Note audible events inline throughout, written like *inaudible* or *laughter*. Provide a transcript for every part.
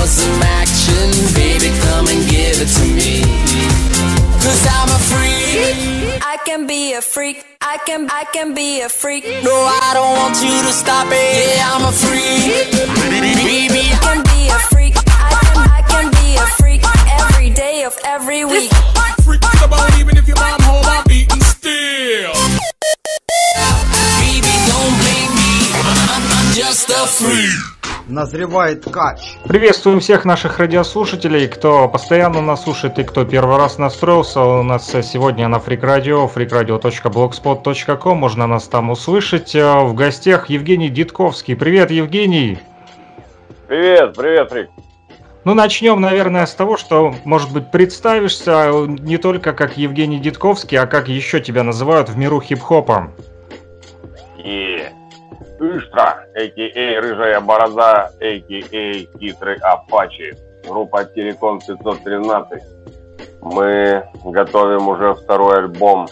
for some action, baby, come and give it to me. Cause I'm a freak. I can be a freak. I can, I can be a freak. No, I don't want you to stop it. Yeah, I'm a freak. Baby, I can be a freak. I can, I can be a freak every day of every week. Freak about even if your mom home, I'm beating still. baby, don't blame me. I'm, I'm just a freak. Назревает ткач. Приветствуем всех наших радиослушателей, кто постоянно нас слушает и кто первый раз настроился. У нас сегодня на Freak Radio, freakradio.blogspot.com, можно нас там услышать. Э, В гостях Евгений Дитковский. Привет, Евгений! Привет, привет, Рик. Ну, начнем, наверное, с того, что, может быть, представишься не только как Евгений Дитковский, а как еще тебя называют в миру хип-хопа. И Иштра, а.к.а. Рыжая Борода, а.к.а. Хитрый Апачи. Группа Терекон 513. Мы готовим уже второй альбом.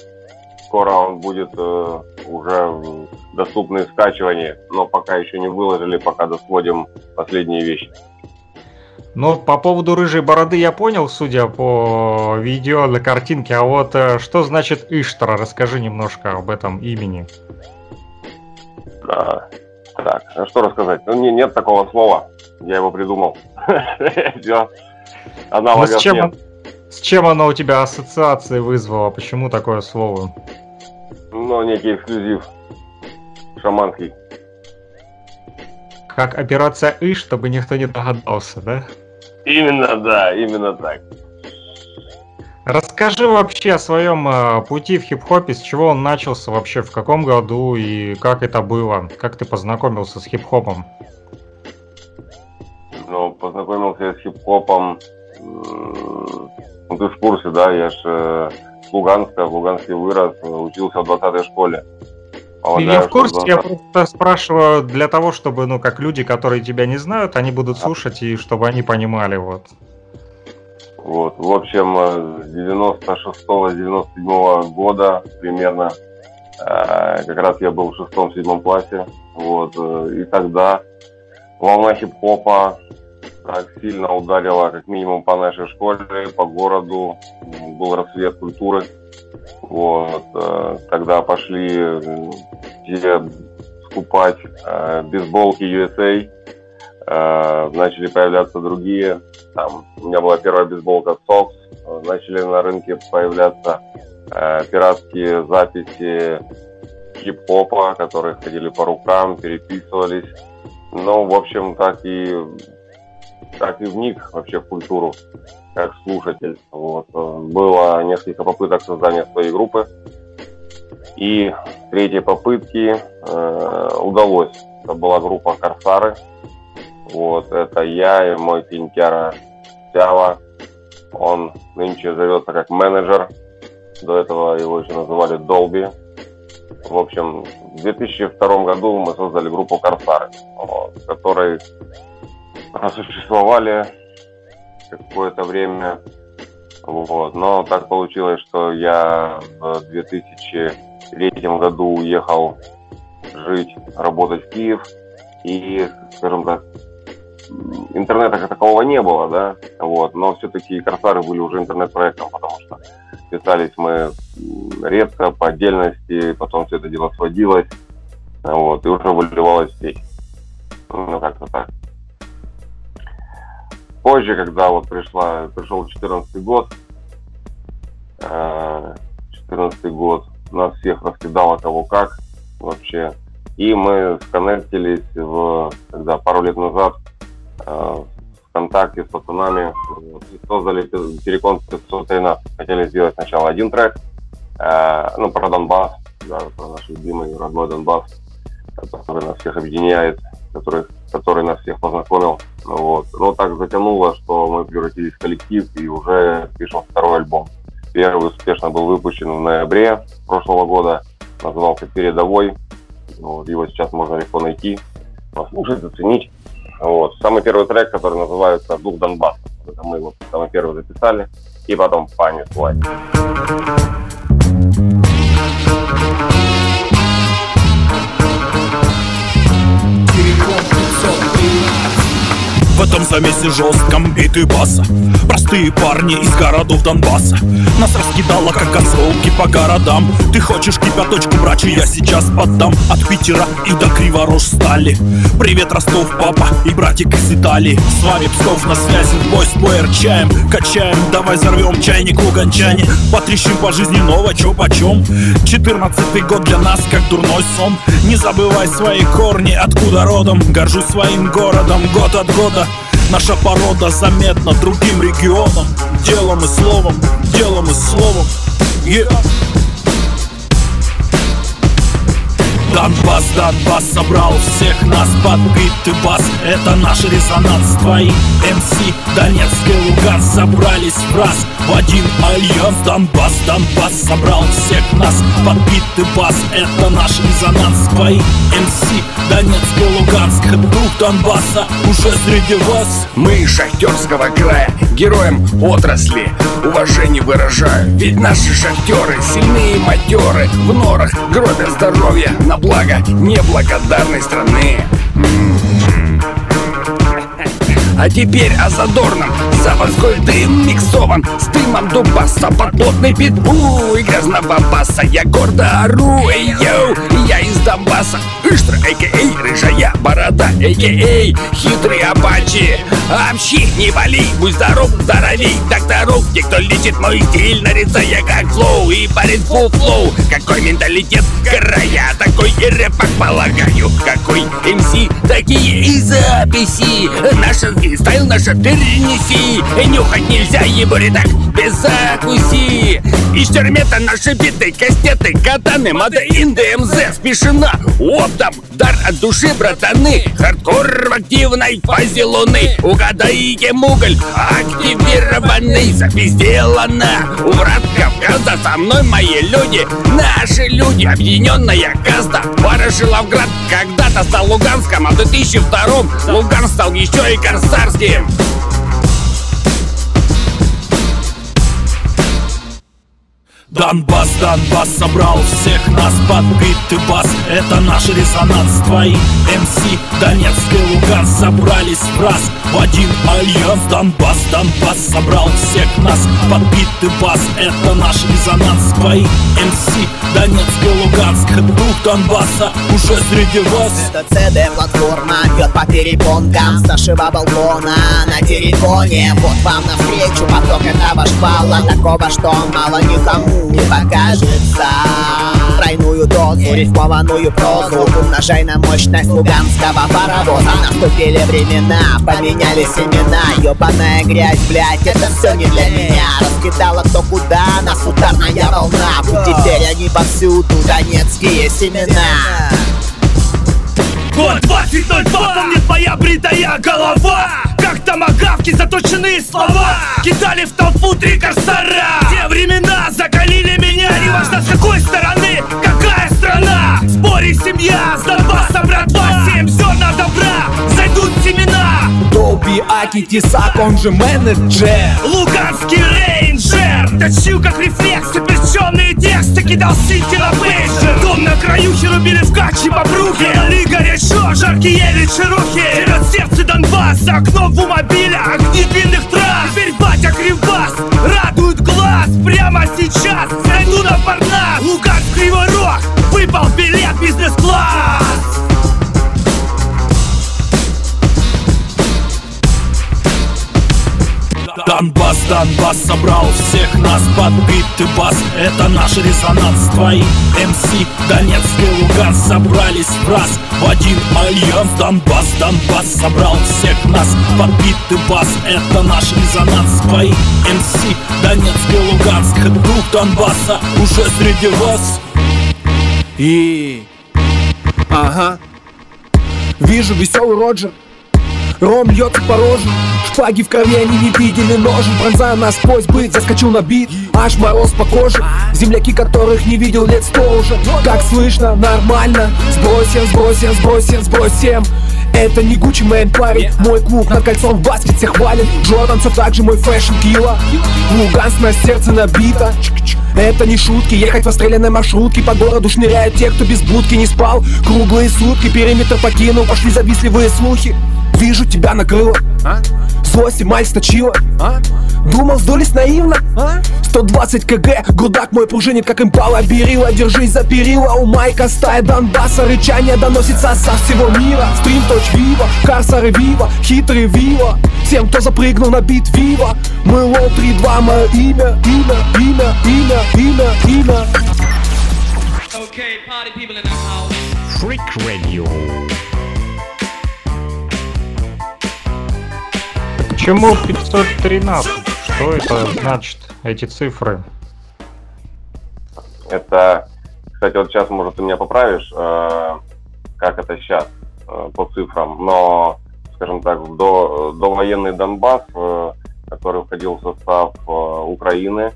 Скоро он будет э, уже доступный в скачивании, но пока еще не выложили, пока досводим последние вещи. Ну, по поводу рыжей бороды я понял, судя по видео на картинке, а вот э, что значит Иштра? Расскажи немножко об этом имени. А, так, а что рассказать? Ну, не, нет такого слова. Я его придумал. *laughs* Всё. Ну, Аналогов с, чем, нет. с чем оно у тебя ассоциации вызвало? Почему такое слово? Ну, некий эксклюзив. Шаманский. Как операция И, чтобы никто не догадался, да? Именно, да, именно так. Расскажи вообще о своем э, пути в хип-хопе, с чего он начался вообще, в каком году и как это было, как ты познакомился с хип-хопом. Ну, познакомился я с хип-хопом. Ну, ты в курсе, да? Я ж э, с Луганска, в Луганске вырос, учился в 20-й школе. я Полагаю, в что курсе, я 20 просто спрашиваю для того, чтобы, ну, как люди, которые тебя не знают, они будут слушать и чтобы они понимали, вот. Вот, в общем, э, с 96-97 года примерно, э, как раз я был в шестом-седьмом классе, вот, э, и тогда волна хип-хопа так сильно ударила, как минимум, по нашей школе, по городу, был расцвет культуры, вот, тогда пошли все скупать бейсболки USA, начали появляться другие, там, у меня была первая бейсболка Sox, э, начали на рынке появляться э, пиратские записи хип-хопа, которые ходили по рукам, переписывались. Ну, в общем, так и так и вник вообще в культуру, как слушатель. Вот. Э, Было несколько попыток создания своей группы. И третьей попытки э, удалось. Это была группа Корсары. Вот, это я и мой пинтяра Сява. Он нынче зовется как менеджер. До этого его еще называли Долби. В общем, в 2002 году мы создали группу Корсары, в которой просуществовали какое-то время. Вот. Но так получилось, что я в 2003 году уехал жить, работать в Киев. И, скажем так, интернета как такового не было, да, вот, но все-таки Корсары были уже интернет-проектом, потому что писались мы редко, по отдельности, потом все это дело сводилось, вот, и уже выливалось в сеть. Ну, как-то так. Позже, когда вот пришла, пришел 14 год, э, 14 год, нас всех раскидало кого как вообще, и мы сконнектились в, когда пару лет назад э, ВКонтакте с пацанами создали пе- Перекон 513. Хотели сделать сначала один трек, э, ну, про Донбасс, да, про наш любимый родной Донбасс, который нас всех объединяет, который, который нас всех познакомил. Вот. Но так затянуло, что мы превратились в коллектив и уже пишем второй альбом. Первый успешно был выпущен в ноябре прошлого года, назывался «Передовой». Вот, его сейчас можно легко найти, послушать, оценить. Вот. Самый первый трек, который называется «Дух Донбасса». Мы его самый первый записали, и потом понеслась. Перекон В этом замесе жестком. Биты баса Простые парни из городов Донбасса. Нас раскидало как осколки по городам. Ты хочешь кипяточку, брачу, я сейчас поддам. От Питера и до Криворож стали Привет, Ростов, папа и братик из Италии. С вами Псков на связи, бой с поэрчаем Качаем, давай взорвем чайник луганчане Потрещим по жизни ново, чё почем. Четырнадцатый год для нас как дурной сон. Не забывай свои корни, откуда родом. Горжусь своим городом год от года Наша порода заметна другим регионам Делом и словом, делом и словом yeah. Донбасс, Донбасс собрал всех нас под бит бас. Это наш резонанс, твои МС Донецк и Луганск собрались в раз. В один альянс Донбасс, Донбасс собрал всех нас под бит бас. Это наш резонанс, твои МС Донецк и Луганск. Дух Донбасса уже среди вас. Мы из шахтерского края, героям отрасли Уважение выражаю, ведь наши шахтеры Сильные матеры, в норах гробят здоровье На благо неблагодарной страны. А теперь о задорном Заводской дым миксован С дымом дубаса под плотный питбу И грязного баса Я гордо ору, эй, yo! Я из Донбасса Иштра, a.k.a. рыжая борода A.k.a. хитрый апачи. Общи, не боли, будь здоров, здоровей. Докторов, те, кто лечит мой стиль Нарицая как flow. И парень full flow Какой менталитет края. Такой и рэпак полагаю Какой MC, такие и записи. Наша style наша перенеси Нюхать нельзя, ебури так без закуси. Из термета наши биты, кастеты, катаны Мада ДМЗ, спешена оптом Дар от души, братаны. Хардкор в активной фазе луны. Угадайте муголь, активированный Запись сделана. У врат Кавказа Со мной мои люди, наши люди Объединенная каста, Ворошиловград Когда-то стал Луганском, а в 2002 Луган стал еще и Корсарским Донбасс, Донбасс собрал всех нас под бит бас. Это наш резонанс, твои МС Донецк и Луганск собрались в раз. В один альянс Донбасс, Донбасс собрал всех нас под бит бас. Это наш резонанс, твои МС Донецк и Луганск. Дух Донбасса уже среди вас. Это CD-платформа бьет по перепонкам С нашего балкона на телефоне Вот вам навстречу поток этого шпала Такого, что мало никому не покажется. Тройную дозу, рифмованную прозу Умножай на мощность луганского паровоза. Наступили времена, поменялись имена Ёбаная грязь, блядь, это все не для меня. Раскидала кто куда, нас ударная волна. Теперь они повсюду, донецкие семена Год 2002, помнит моя бритая голова. Как томагавки заточенные слова. Кидали в толпу три корсара. Те времена закалили меня. Неважно с какой стороны, какая страна? Спори семья, с Донбасса, братва Семь зайдут семена Долби Аки Тесак, он же менеджер. Луганский рейнджер. Точил как рефлекс, запрещенные тексты Кидал синти на пейджер. Дом на краю рубили в каче по брюхе Дали горячо, жаркие вечерухи Вперед сердце Донбасса, окно в мобиля Огни длинных трасс Теперь батя кривбас, радует глаз Прямо сейчас. Зайду на Парнас. Луганск, Кривой Рог, выпал билет бизнес-класс Донбасс, Донбасс собрал всех нас под бит бас Это наш резонанс, твои МС Донецк и Луганск собрались в раз. В один альянс Донбасс, Донбасс собрал всех нас под бит бас Это наш резонанс, твои МС Донецк и Луганск. Дух Донбасса уже среди вас. И... Ага. Вижу веселый Роджер Ром льется по роже Шпаги в крови, они не видели ножен Пронзая насквозь быть, заскочу на бит. Аж мороз по коже Земляки, которых не видел лет сто уже. Как слышно, нормально. Сбросим, сбросим, сбросим, сбросим. Это не Gucci Mane парень. Мой клуб над кольцом в баскете хвалит. Джордан все так же мой fashion killa Луганск на сердце набито это не шутки, ехать в расстрелянной маршрутке По городу шныряют те, кто без будки не спал. Круглые сутки, периметр покинул Пошли завистливые слухи. Вижу тебя накрыло а? Злость и маль сточила а? Думал, сдулись наивно а? 120 кг, грудак мой пружинит, как импала Берила, держись за перила У Майка стая Донбасса Рычание доносится со всего мира Стрим точь вива, карсары вива Хитрый вива Всем, кто запрыгнул на бит вива Мы лоу 3-2, мое имя, имя, имя, имя, имя, имя Okay, party people in the house. Freak Radio. Почему 513? Что это значит, эти цифры? Это, кстати, вот сейчас, может, ты меня поправишь, э, как это сейчас э, по цифрам, но, скажем так, до, довоенный Донбасс, э, который входил в состав Украины,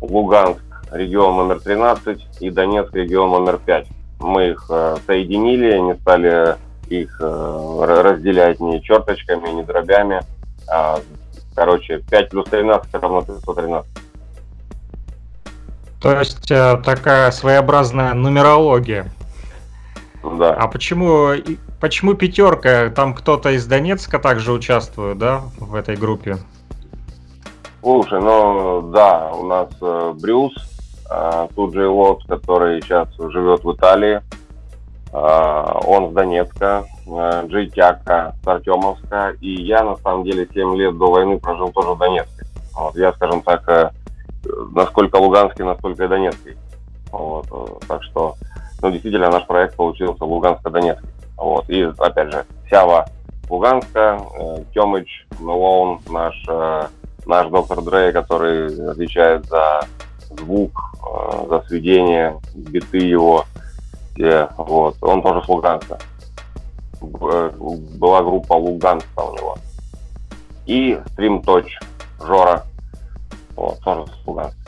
Луганск, регион номер 13 и Донецк, регион номер 5. Мы их соединили, не стали их разделять ни черточками, ни дробями. А, короче, 5 плюс 13 равно 513. То есть э, такая своеобразная нумерология. Да. А почему, почему пятерка? Там кто-то из Донецка также участвует, да, в этой группе? Слушай, ну да, у нас э, Брюс, э, тут же Лот, который сейчас живет в Италии. Э, он с Донецка, э, Джейтяка с Артемовска. И я, на самом деле, 7 лет до войны прожил тоже в Донецке. Вот, я, скажем так, э, насколько луганский, настолько и донецкий. Вот, так что, ну, действительно, наш проект получился луганско-донецкий. Вот, и, опять же, Сява Луганска, Тёмыч, Мелоун, наш, наш доктор Дрей, который отвечает за звук, за сведение, биты его, все, вот, он тоже с Луганска. Была группа Луганска у него. И Stream Touch Жора, вот, тоже с Луганска.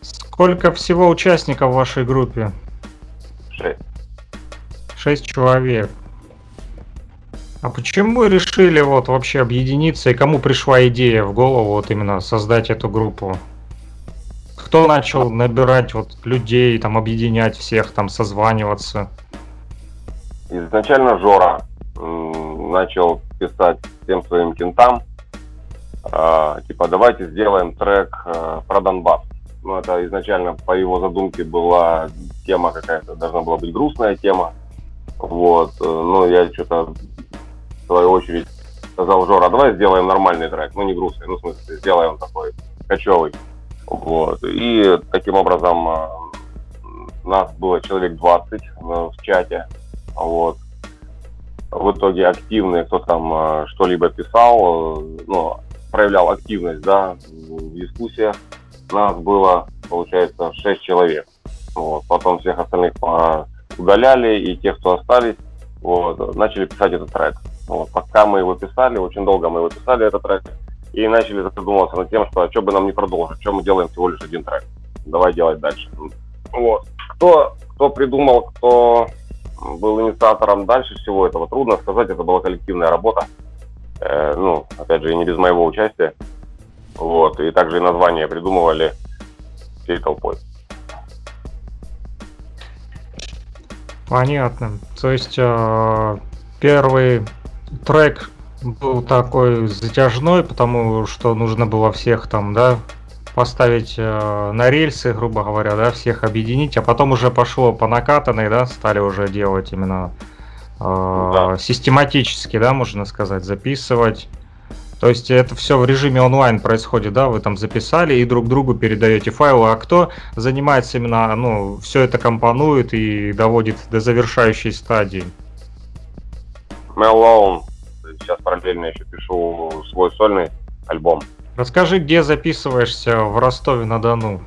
Сколько всего участников в вашей группе? Шесть. Шесть человек. А почему решили вот вообще объединиться и кому пришла идея в голову вот именно создать эту группу? Кто начал набирать вот людей, там объединять всех, там созваниваться? Изначально Жора начал писать всем своим кентам, а, типа давайте сделаем трек э, про Донбасс. Ну, это изначально по его задумке была тема какая-то, должна была быть грустная тема. Вот, ну, я что-то в свою очередь сказал Жора, давай сделаем нормальный трек, ну, не грустный, ну, в смысле, сделаем такой кочевый. Вот, и таким образом э, нас было человек 20 э, в чате, вот. В итоге активные, кто там э, что-либо писал, ну, проявлял активность, да, в дискуссиях. Нас было, получается, 6 человек. Вот. Потом всех остальных удаляли, и те, кто остались, вот, начали писать этот трек. Вот. Пока мы его писали, очень долго мы его писали, этот трек, и начали задумываться над тем, что а что бы нам не продолжить, что мы делаем всего лишь один трек. Давай делать дальше. Вот. Кто, кто придумал, кто был инициатором дальше всего этого, трудно сказать, это была коллективная работа. Э, ну, опять же, и не без моего участия. Вот, и также и название придумывали всей толпой. Понятно. То есть э, первый трек был такой затяжной, потому что нужно было всех там, да, поставить э, на рельсы, грубо говоря, да, всех объединить, а потом уже пошло по накатанной, да, стали уже делать именно э, Да. систематически, да, можно сказать, записывать. То есть это все в режиме онлайн происходит, да, вы там записали и друг другу передаете файлы, а кто занимается именно, ну, все это компонует и доводит до завершающей стадии. Мелоун. Сейчас параллельно еще пишу свой сольный альбом. Расскажи, где записываешься в Ростове-на-Дону?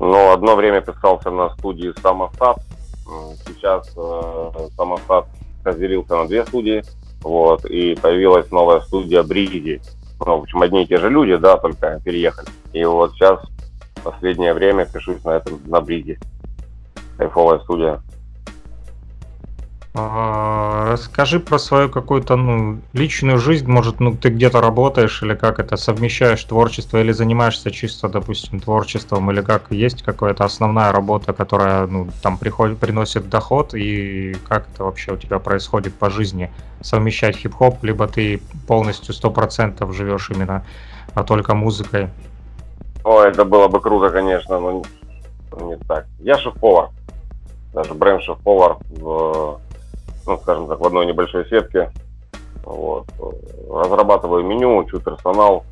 Ну, одно время писался на студии Самостат. Сейчас э, Самостат разделился на две студии. Вот, и появилась новая студия Бриди. Ну, в общем, одни и те же люди, да, только переехали. И вот сейчас, в последнее время, пишусь на этом, на Бриди. Кайфовая студия. А, Расскажи про свою какую-то ну, личную жизнь. Может, ну ты где-то работаешь или как это совмещаешь творчество или занимаешься чисто, допустим, творчеством, или как есть какая-то основная работа, которая ну, там приходит, приносит доход, и как это вообще у тебя происходит по жизни? Совмещать хип-хоп, либо ты полностью сто процентов живешь именно а только музыкой? Ой, это было бы круто, конечно, но не так. Я шеф-повар. Даже бренд шеф-повар в, ну, скажем так, в одной небольшой сетке. Вот. Разрабатываю меню, учу персонал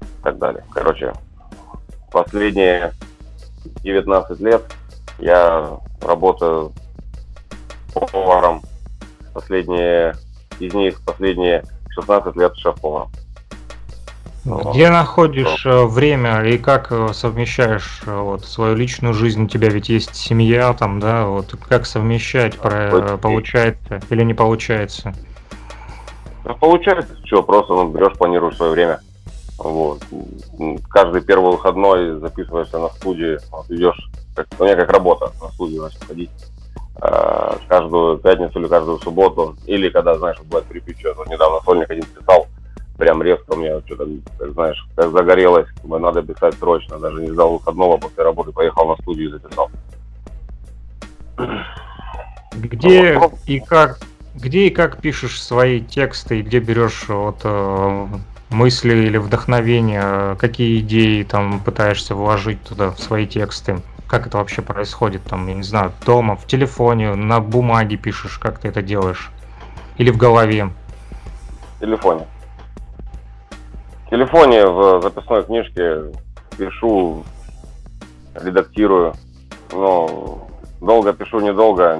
и так далее. Короче, последние 19 лет я работаю поваром. Последние из них последние 16 лет шеф-поваром. Где находишь э, время и как э, совмещаешь э, вот свою личную жизнь? У тебя ведь есть семья там, да? Вот как совмещать? Про, получается или не получается? Ну, получается, что, просто ну, берешь, планируешь свое время. Вот. Каждый первый выходной записываешься на студии, вот, идешь, как, у меня как работа, на студию начал ходить. Каждую пятницу или каждую субботу. Или когда, знаешь, бывает переключу, вот недавно сольник один писал, прям резко у меня что-то, как знаешь, как загорелось, бы надо писать срочно, даже не ждал выходного после работы, поехал на студию и записал. Где и как где и как пишешь свои тексты, и где берешь вот э, мысли или вдохновение, какие идеи там пытаешься вложить туда в свои тексты? Как это вообще происходит там, я не знаю, дома, в телефоне, на бумаге пишешь, как ты это делаешь? Или в голове? В телефоне. Телефоне в записной книжке пишу, редактирую. Но долго пишу, недолго,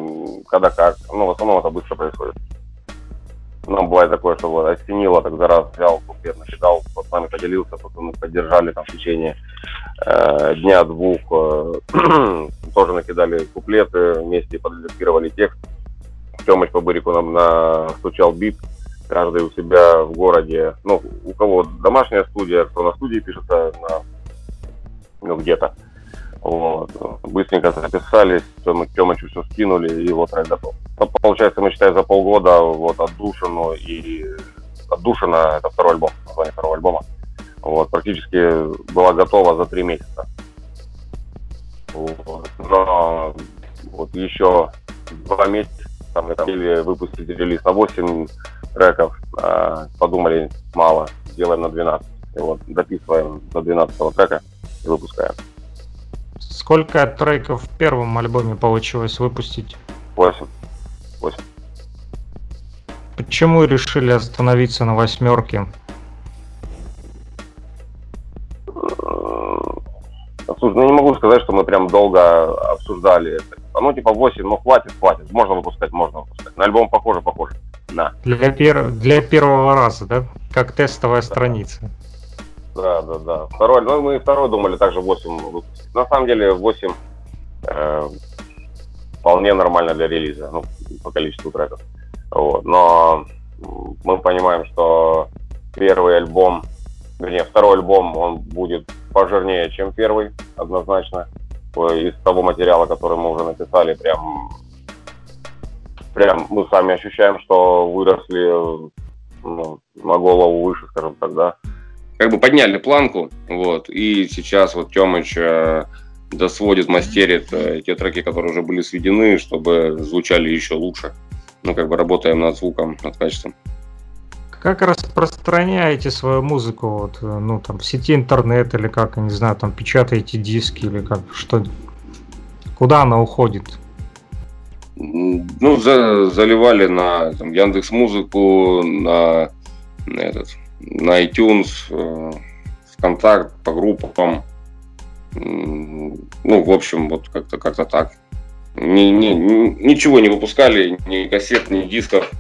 когда как. Ну, в основном это быстро происходит. Нам бывает такое, что вот осенило, тогда раз взял, куплет насчитал, с пацанами поделился, пацаны поддержали там в течение э, дня-двух, э, *clears throat* тоже накидали куплеты, вместе подредактировали текст. Тёмыч по Бырику нам настучал бит, каждый у себя в городе, ну, у кого домашняя студия, кто на студии пишется, на, ну, где-то. Вот. Быстренько записались, Тёмычу все скинули, и вот трек готов. Ну, получается, мы считаем за полгода вот отдушину и отдушина, это второй альбом, название второго альбома. Вот, практически была готова за три месяца. Вот. Но вот еще два месяца там мы хотели выпустить релиз на 8 треков, а подумали, мало, сделаем на 12. И вот дописываем до 12 трека и выпускаем. Сколько треков в первом альбоме получилось выпустить? 8. 8. Почему решили остановиться на восьмерке? Слушай, ну не могу сказать, что мы прям долго обсуждали это. А ну типа 8, ну хватит, хватит. Можно выпускать, можно выпускать. На альбом похоже, похоже. Да. Для, пер... для первого раза, да? Как тестовая да. страница. Да, да, да. Второй, ну мы второй думали также 8 выпустить. На самом деле 8 э, вполне нормально для релиза, ну, по количеству треков. Вот. Но мы понимаем, что первый альбом, вернее, второй альбом, он будет пожирнее, чем первый, однозначно. Из того материала, который мы уже написали, прям, прям мы сами ощущаем, что выросли ну, на голову выше, скажем так, да. Как бы подняли планку, вот, и сейчас вот Тёмыч э, досводит, мастерит э, те треки, которые уже были сведены, чтобы звучали еще лучше. Ну, как бы работаем над звуком, над качеством. Как распространяете свою музыку, вот, э, ну, там, в сети интернет или как, я не знаю, там, печатаете диски или как, что, куда она уходит? Ну, за, заливали на там, Яндекс Музыку, на, на этот, на iTunes, э, ВКонтакт, по группам. Ну, в общем, вот как-то как-то так. Ни, ни, ничего не выпускали, ни кассет, ни дисков,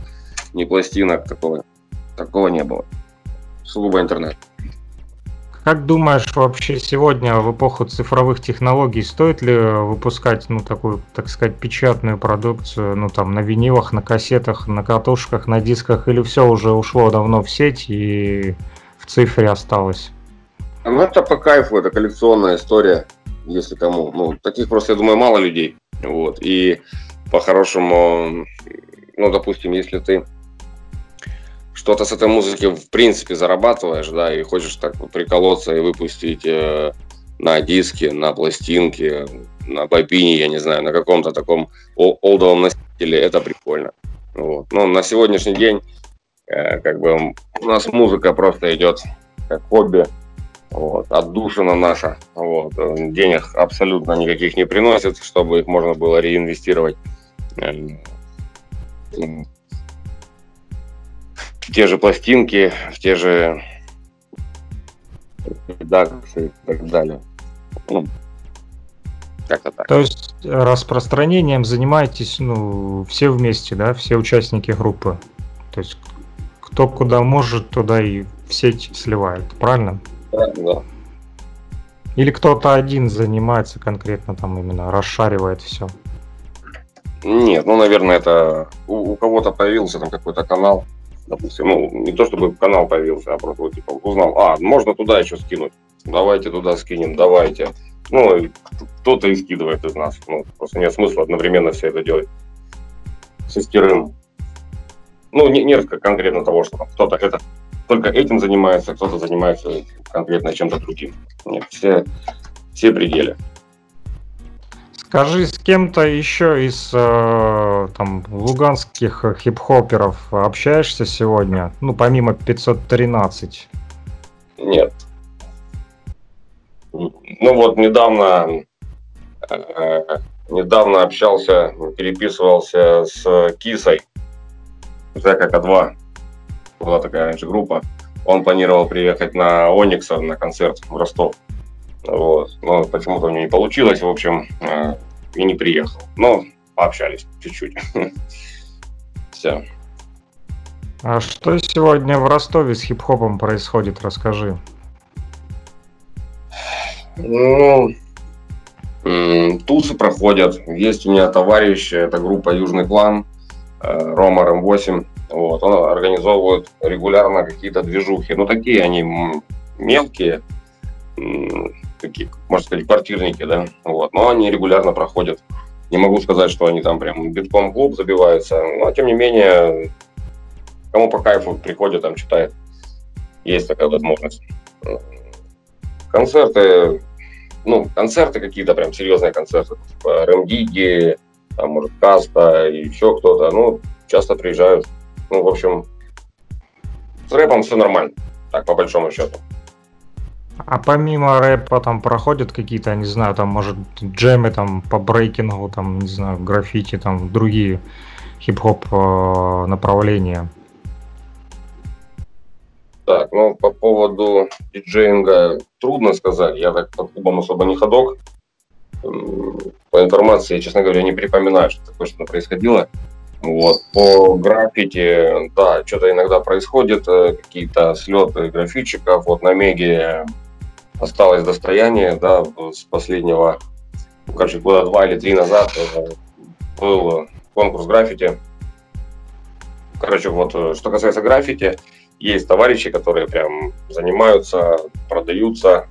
ни пластинок, такого, такого не было. Сугубо интернет. Как думаешь, вообще сегодня в эпоху цифровых технологий стоит ли выпускать, ну, такую, так сказать, печатную продукцию, ну, там, на винилах, на кассетах, на катушках, на дисках, или все уже ушло давно в сеть и в цифре осталось? Ну, это по кайфу, это коллекционная история, если кому. Ну, таких просто, я думаю, мало людей. Вот. И по-хорошему, ну, допустим, если ты что-то с этой музыки в принципе зарабатываешь, да, и хочешь так приколоться и выпустить э, на диске, на пластинке, на бобине, я не знаю, на каком-то таком олдовом носителе, это прикольно. Вот. Но на сегодняшний день э, как бы у нас музыка просто идет как хобби, вот, отдушина наша, вот, денег абсолютно никаких не приносит, чтобы их можно было реинвестировать э, в те же пластинки, в те же редакции и так далее. Ну, как-то так. То есть распространением занимаетесь ну, все вместе, да, все участники группы. То есть кто куда может, туда и в сеть сливает, правильно? Да, да. Или кто-то один занимается конкретно там именно, расшаривает все? Нет, ну, наверное, это у, у кого-то появился там какой-то канал, допустим, ну, не то чтобы канал появился, а просто вот, типа, узнал, а, можно туда еще скинуть, давайте туда скинем, давайте. Ну, кто-то и скидывает из нас, ну, просто нет смысла одновременно все это делать шестерым. Ну, не, нет конкретно того, что кто-то это только этим занимается, кто-то занимается конкретно чем-то другим. Нет, все, все пределы. Скажи, с кем-то еще из э, там луганских хип-хоперов общаешься сегодня? Ну, помимо 513. Нет. Ну вот недавно э, недавно общался, переписывался с Кисой, Зека К2. Была такая раньше группа. Он планировал приехать на Оникса на концерт в Ростов. Вот. Но почему-то у него не получилось, в общем, э, и не приехал. Но пообщались чуть-чуть. *laughs* Все. А что сегодня в Ростове с хип-хопом происходит, расскажи. Ну, тусы проходят. Есть у меня товарищ, это группа Южный клан, э, Рома М8. Вот, он организовывает регулярно какие-то движухи. Ну, такие они мелкие, такие, можно сказать, квартирники, да, вот, но они регулярно проходят. Не могу сказать, что они там прям битком клуб забиваются, но тем не менее, кому по кайфу приходят, там читает, есть такая возможность. Концерты, ну, концерты какие-то прям серьезные концерты, типа Рэмдиги, там, может, Каста и еще кто-то, ну, часто приезжают. Ну, в общем, с рэпом все нормально, так, по большому счету. А помимо рэпа там проходят какие-то, не знаю, там, может, джемы там по брейкингу, там, не знаю, граффити, там, другие хип-хоп э, направления? Так, ну, по поводу диджеинга трудно сказать. Я так по клубам особо не ходок. По информации, честно говоря, не припоминаю, что такое что происходило. Вот. По граффити, да, что-то иногда происходит, э, какие-то слеты граффитчиков. Вот на Меге осталось достояние, да, с последнего, ну, короче, года два или три назад э, был конкурс граффити. Короче, вот, э, что касается граффити, есть товарищи, которые прям занимаются, продаются,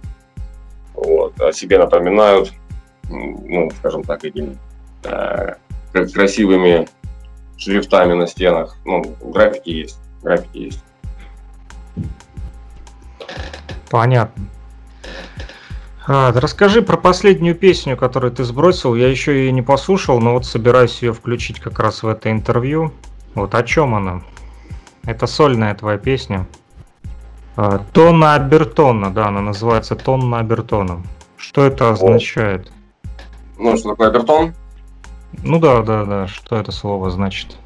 вот, о себе напоминают, ну, скажем так, этими э, красивыми шрифтами на стенах. Ну, граффити есть, граффити есть. Понятно. А, расскажи про последнюю песню, которую ты сбросил. Я еще ее не послушал, но вот собираюсь ее включить как раз в это интервью. Вот о чем она? Это сольная твоя песня. А, Тонна Абертона, да, она называется Тонна Абертона. Что это означает? Ну, что такое Абертон? Ну да, да, да. Что это слово значит?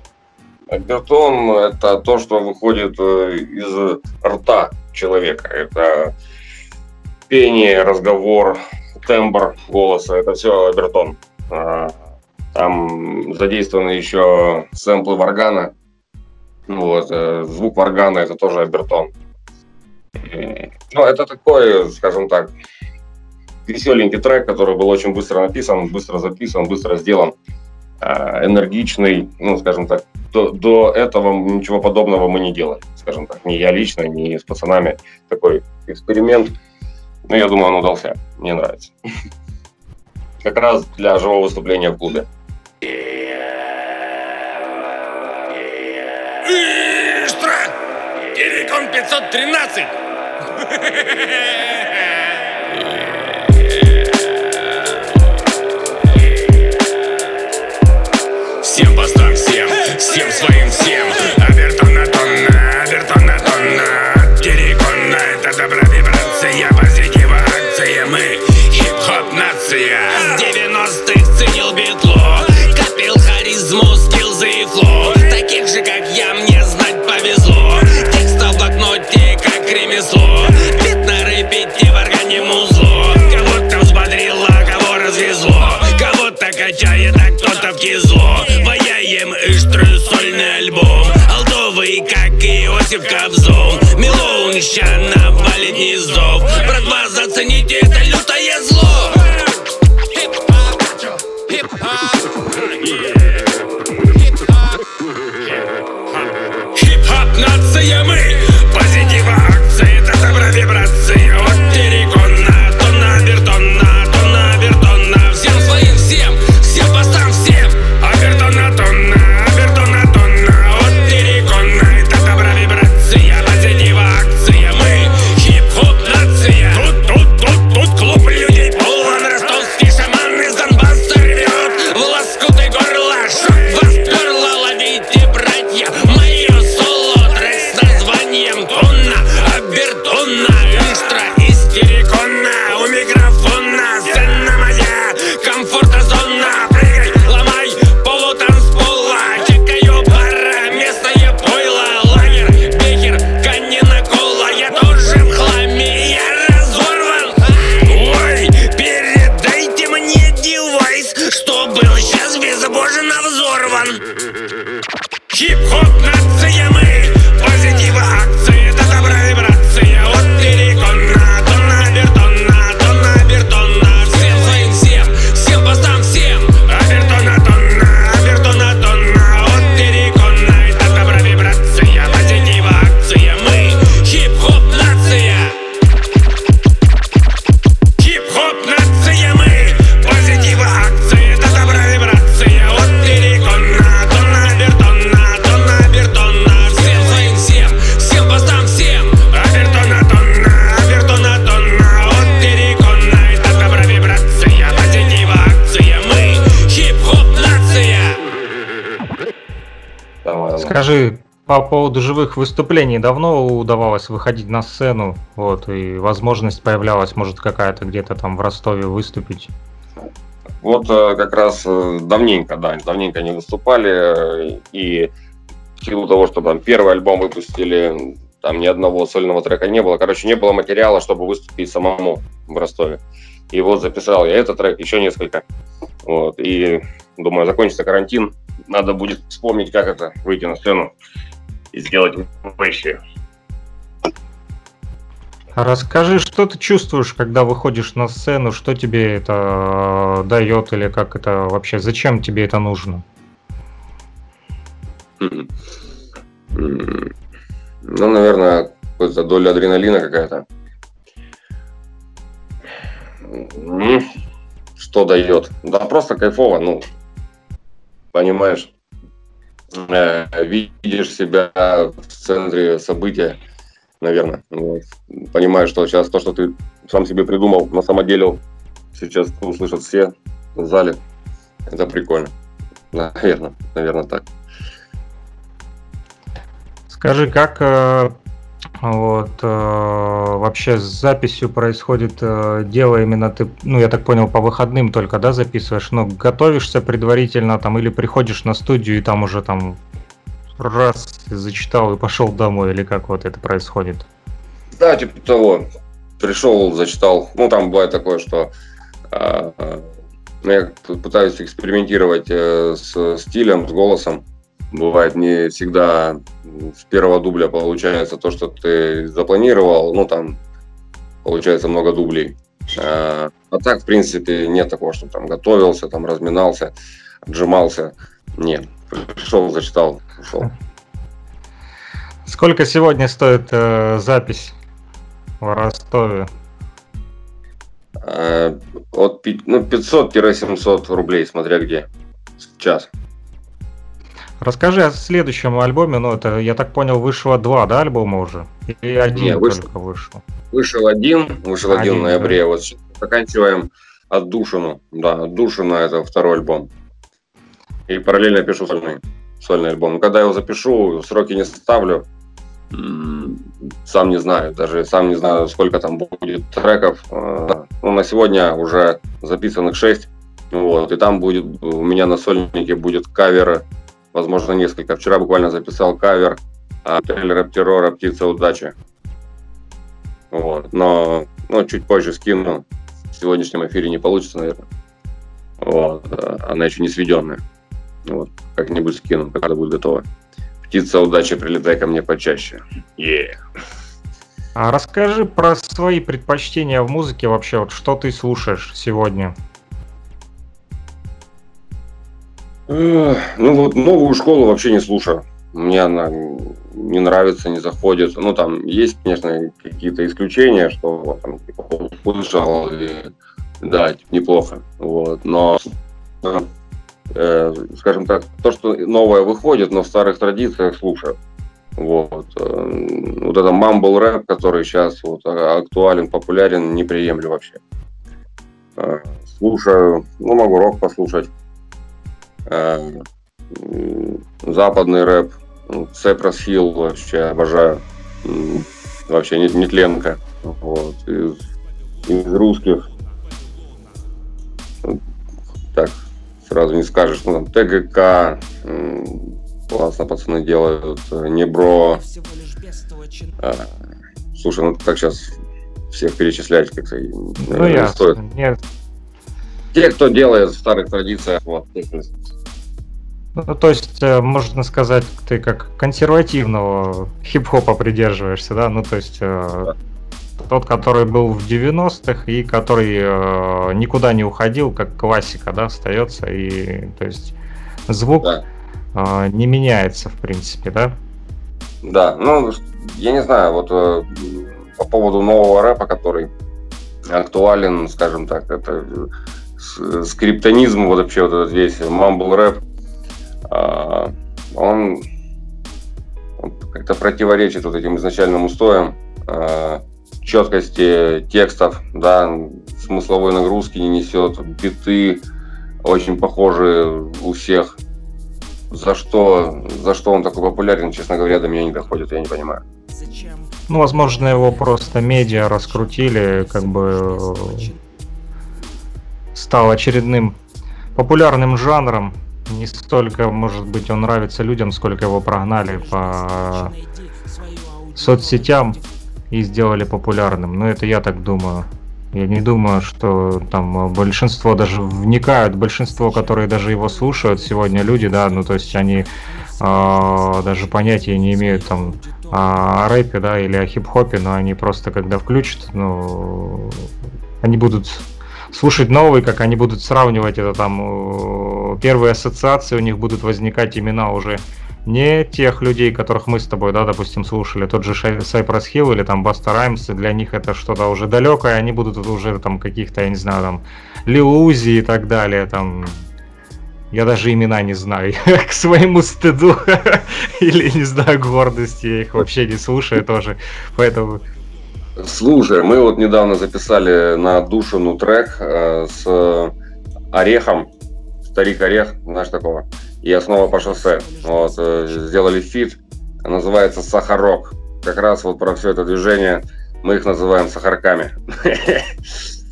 Абертон – это то, что выходит э, из рта человека. Это пение, разговор, тембр голоса, это все обертон. А, там задействованы еще сэмплы варгана. Вот, э, звук варгана это тоже обертон. Ну, это такой, скажем так, веселенький трек, который был очень быстро написан, быстро записан, быстро сделан, а, энергичный, ну, скажем так, до, до этого ничего подобного мы не делали, скажем так, ни я лично, ни с пацанами. Такой эксперимент – ну я думаю, он удался. Мне нравится. Как раз для живого выступления в клубе. Штраф! Телеком 513! Всем постам, всем, всем своим, всем. И Иосиф Кобзон. Милоун ща навалит Скажи, по поводу живых выступлений давно удавалось выходить на сцену, вот, и возможность появлялась, может, какая-то где-то там в Ростове выступить? Вот э, как раз э, давненько, да, давненько не выступали, э, и в силу того, что там первый альбом выпустили, там ни одного сольного трека не было, короче, не было материала, чтобы выступить самому в Ростове. И вот записал я этот трек, еще несколько. Вот, и думаю, закончится карантин, надо будет вспомнить, как это, выйти на сцену и сделать вещи. А Расскажи, что ты чувствуешь, когда выходишь на сцену, что тебе это э, дает или как это вообще, зачем тебе это нужно? Ну, наверное, какая-то доля адреналина какая-то. Что дает? Да просто кайфово, ну, понимаешь, э, видишь себя в центре события, наверное. Вот. Понимаешь, что сейчас то, что ты сам себе придумал, на самом деле сейчас услышат все в зале. Это прикольно. Наверное, наверное так. Скажи, как э, вот э, вообще с записью происходит э, дело именно ты, ну я так понял, по выходным только, да, записываешь, но готовишься предварительно там или приходишь на студию и там уже там раз зачитал и пошел домой, или как вот это происходит? Да, типа того. Пришел, зачитал. Ну, там бывает такое, что ну, я пытаюсь экспериментировать э, с стилем, с голосом. Бывает не всегда с первого дубля получается то, что ты запланировал. Ну, там получается много дублей. А, а так, в принципе, нет такого, что там готовился, там разминался, отжимался. Нет. Пришел, зачитал, ушел. Сколько сегодня стоит э, запись в Ростове? Э, От ну, 500-700 рублей, смотря где. Сейчас. Расскажи о следующем альбоме. Ну, это, я так понял, вышло два, да, альбома уже? Или один Не, вышел. только вышел? Вышел один, вышел один, Один, в ноябре. Вот сейчас заканчиваем отдушину. Да, отдушина это второй альбом. И параллельно пишу сольный, сольный альбом. Когда я его запишу, сроки не ставлю. Сам не знаю, даже сам не знаю, сколько там будет треков. Э, Ну, на сегодня уже записанных 6. Вот, и там будет, у меня на сольнике будет кавер, возможно, несколько. Вчера буквально записал кавер отель Рэп Террора «Птица удачи». Вот. Но ну, чуть позже скину. В сегодняшнем эфире не получится, наверное. Вот. э, Она еще не сведенная. Вот. Как-нибудь скину, когда будет готова. Птица удачи, прилетай ко мне почаще. Е. А расскажи про свои предпочтения в музыке вообще. Вот что ты слушаешь сегодня? Ну вот новую школу вообще не слушаю. Мне она не нравится, не заходит. Ну там есть, конечно, какие-то исключения, что там, услышал и да, неплохо. Вот. Но э, скажем так, то, что новое выходит, но в старых традициях слушаю. Вот. Э, Вот это мамбл рэп, который сейчас вот а- актуален, популярен, не приемлю вообще. Э, Слушаю, ну, могу рок послушать. Э, Западный рэп. Hill вообще обожаю. М, Вообще нет, нетленка. Вот. Из, из русских так, сразу не скажешь, ну, там, ТГК, классно пацаны делают, э, Небро. А, Слушай, ну так сейчас всех перечислять как-то Ну, не стоит. Нет. Те, кто делает в старых традициях, вот, Ну, то есть, э, можно сказать, ты как консервативного хип-хопа придерживаешься, да? Ну, то есть, э, тот, который был в 90-х и который э, никуда не уходил, как классика, да, остается. И, то есть, звук Да. э, не меняется, в принципе, да? Да, ну, я не знаю, вот э, по поводу нового рэпа, который актуален, скажем так, это э, скриптонизм, вот вообще вот этот весь мамбл рэп, он, он как-то противоречит вот этим изначальным устоям, а, четкости текстов, да, смысловой нагрузки не несет, биты очень похожи у всех. За что, за что он такой популярен, честно говоря, до меня не доходит, я не понимаю. Ну, возможно, его просто медиа раскрутили, как бы стал очередным популярным жанром. Не столько, может быть, он нравится людям, сколько его прогнали по соцсетям и сделали популярным. Но это я так думаю. Я не думаю, что там большинство даже вникают, большинство, которые даже его слушают сегодня люди, да, ну то есть они э, даже понятия не имеют там о рэпе, да, или о хип-хопе, но они просто когда включат, ну, они будут слушать новый, как они будут сравнивать это там, э, первые ассоциации у них будут возникать имена уже не тех людей, которых мы с тобой, да, допустим, слушали, тот же Cypress Hill или там Баста Раймс, для них это что-то уже далекое, они будут уже там каких-то, я не знаю, там, Лил Узи и так далее, там, я даже имена не знаю, *laughs* к своему стыду *laughs* или, не знаю, гордости, я их вообще не слушаю тоже, поэтому... Слушай, мы вот недавно записали на Отдушину трек э, с Орехом, Старик Орех, знаешь такого, и Основа по шоссе. Вот, э, сделали фит, называется Сахарок. Как раз вот про все это движение мы их называем сахарками. *laughs*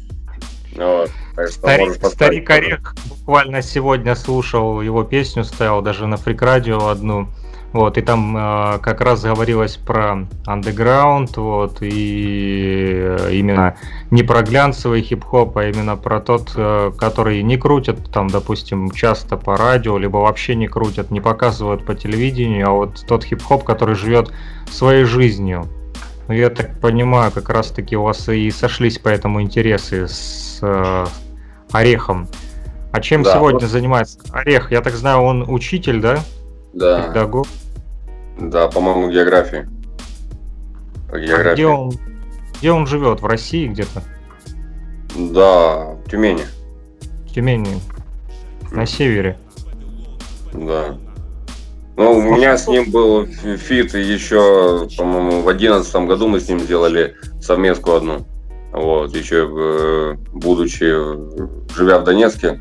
Вот, так что Старик, Старик Орех буквально сегодня слушал его песню, стоял даже на фрик радио одну. Вот, и там э, как раз говорилось про андеграунд, вот, и э, именно не про глянцевый хип-хоп, а именно про тот, э, который не крутят там, допустим, часто по радио, либо вообще не крутят, не показывают по телевидению, а вот тот хип-хоп, который живет своей жизнью. Ну, я так понимаю, как раз таки у вас и сошлись поэтому интересы с э, Орехом. А чем Да, сегодня просто- занимается Орех? Я так знаю, он учитель, да? Да, Педагог. да, по-моему, географии. По А географии. где он, где он живет? В России где-то? Да, в Тюмени. В Тюмени. На севере. Да. Ну, у меня с ним был фи- фит еще, по-моему, в одиннадцатом году мы с ним сделали совместку одну. Вот, еще э, будучи, э, живя в Донецке,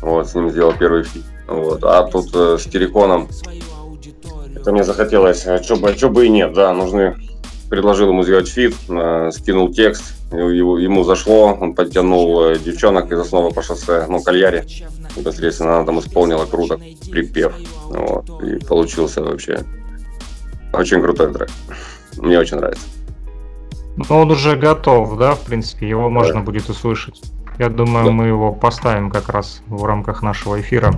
вот, с ним сделал первый фит. Вот. А тут э, с Терриконом это мне захотелось, а что бы, чё бы и нет, да, нужны предложил ему сделать фит, скинул текст, его- ему зашло, он подтянул э, девчонок из основы по шоссе, ну, кальяре, непосредственно она там исполнила круто припев, вот, и получился вообще очень крутой трек. Мне очень нравится. Ну, он уже готов, да, в принципе, его можно будет услышать. Я думаю, мы его поставим как раз в рамках нашего эфира.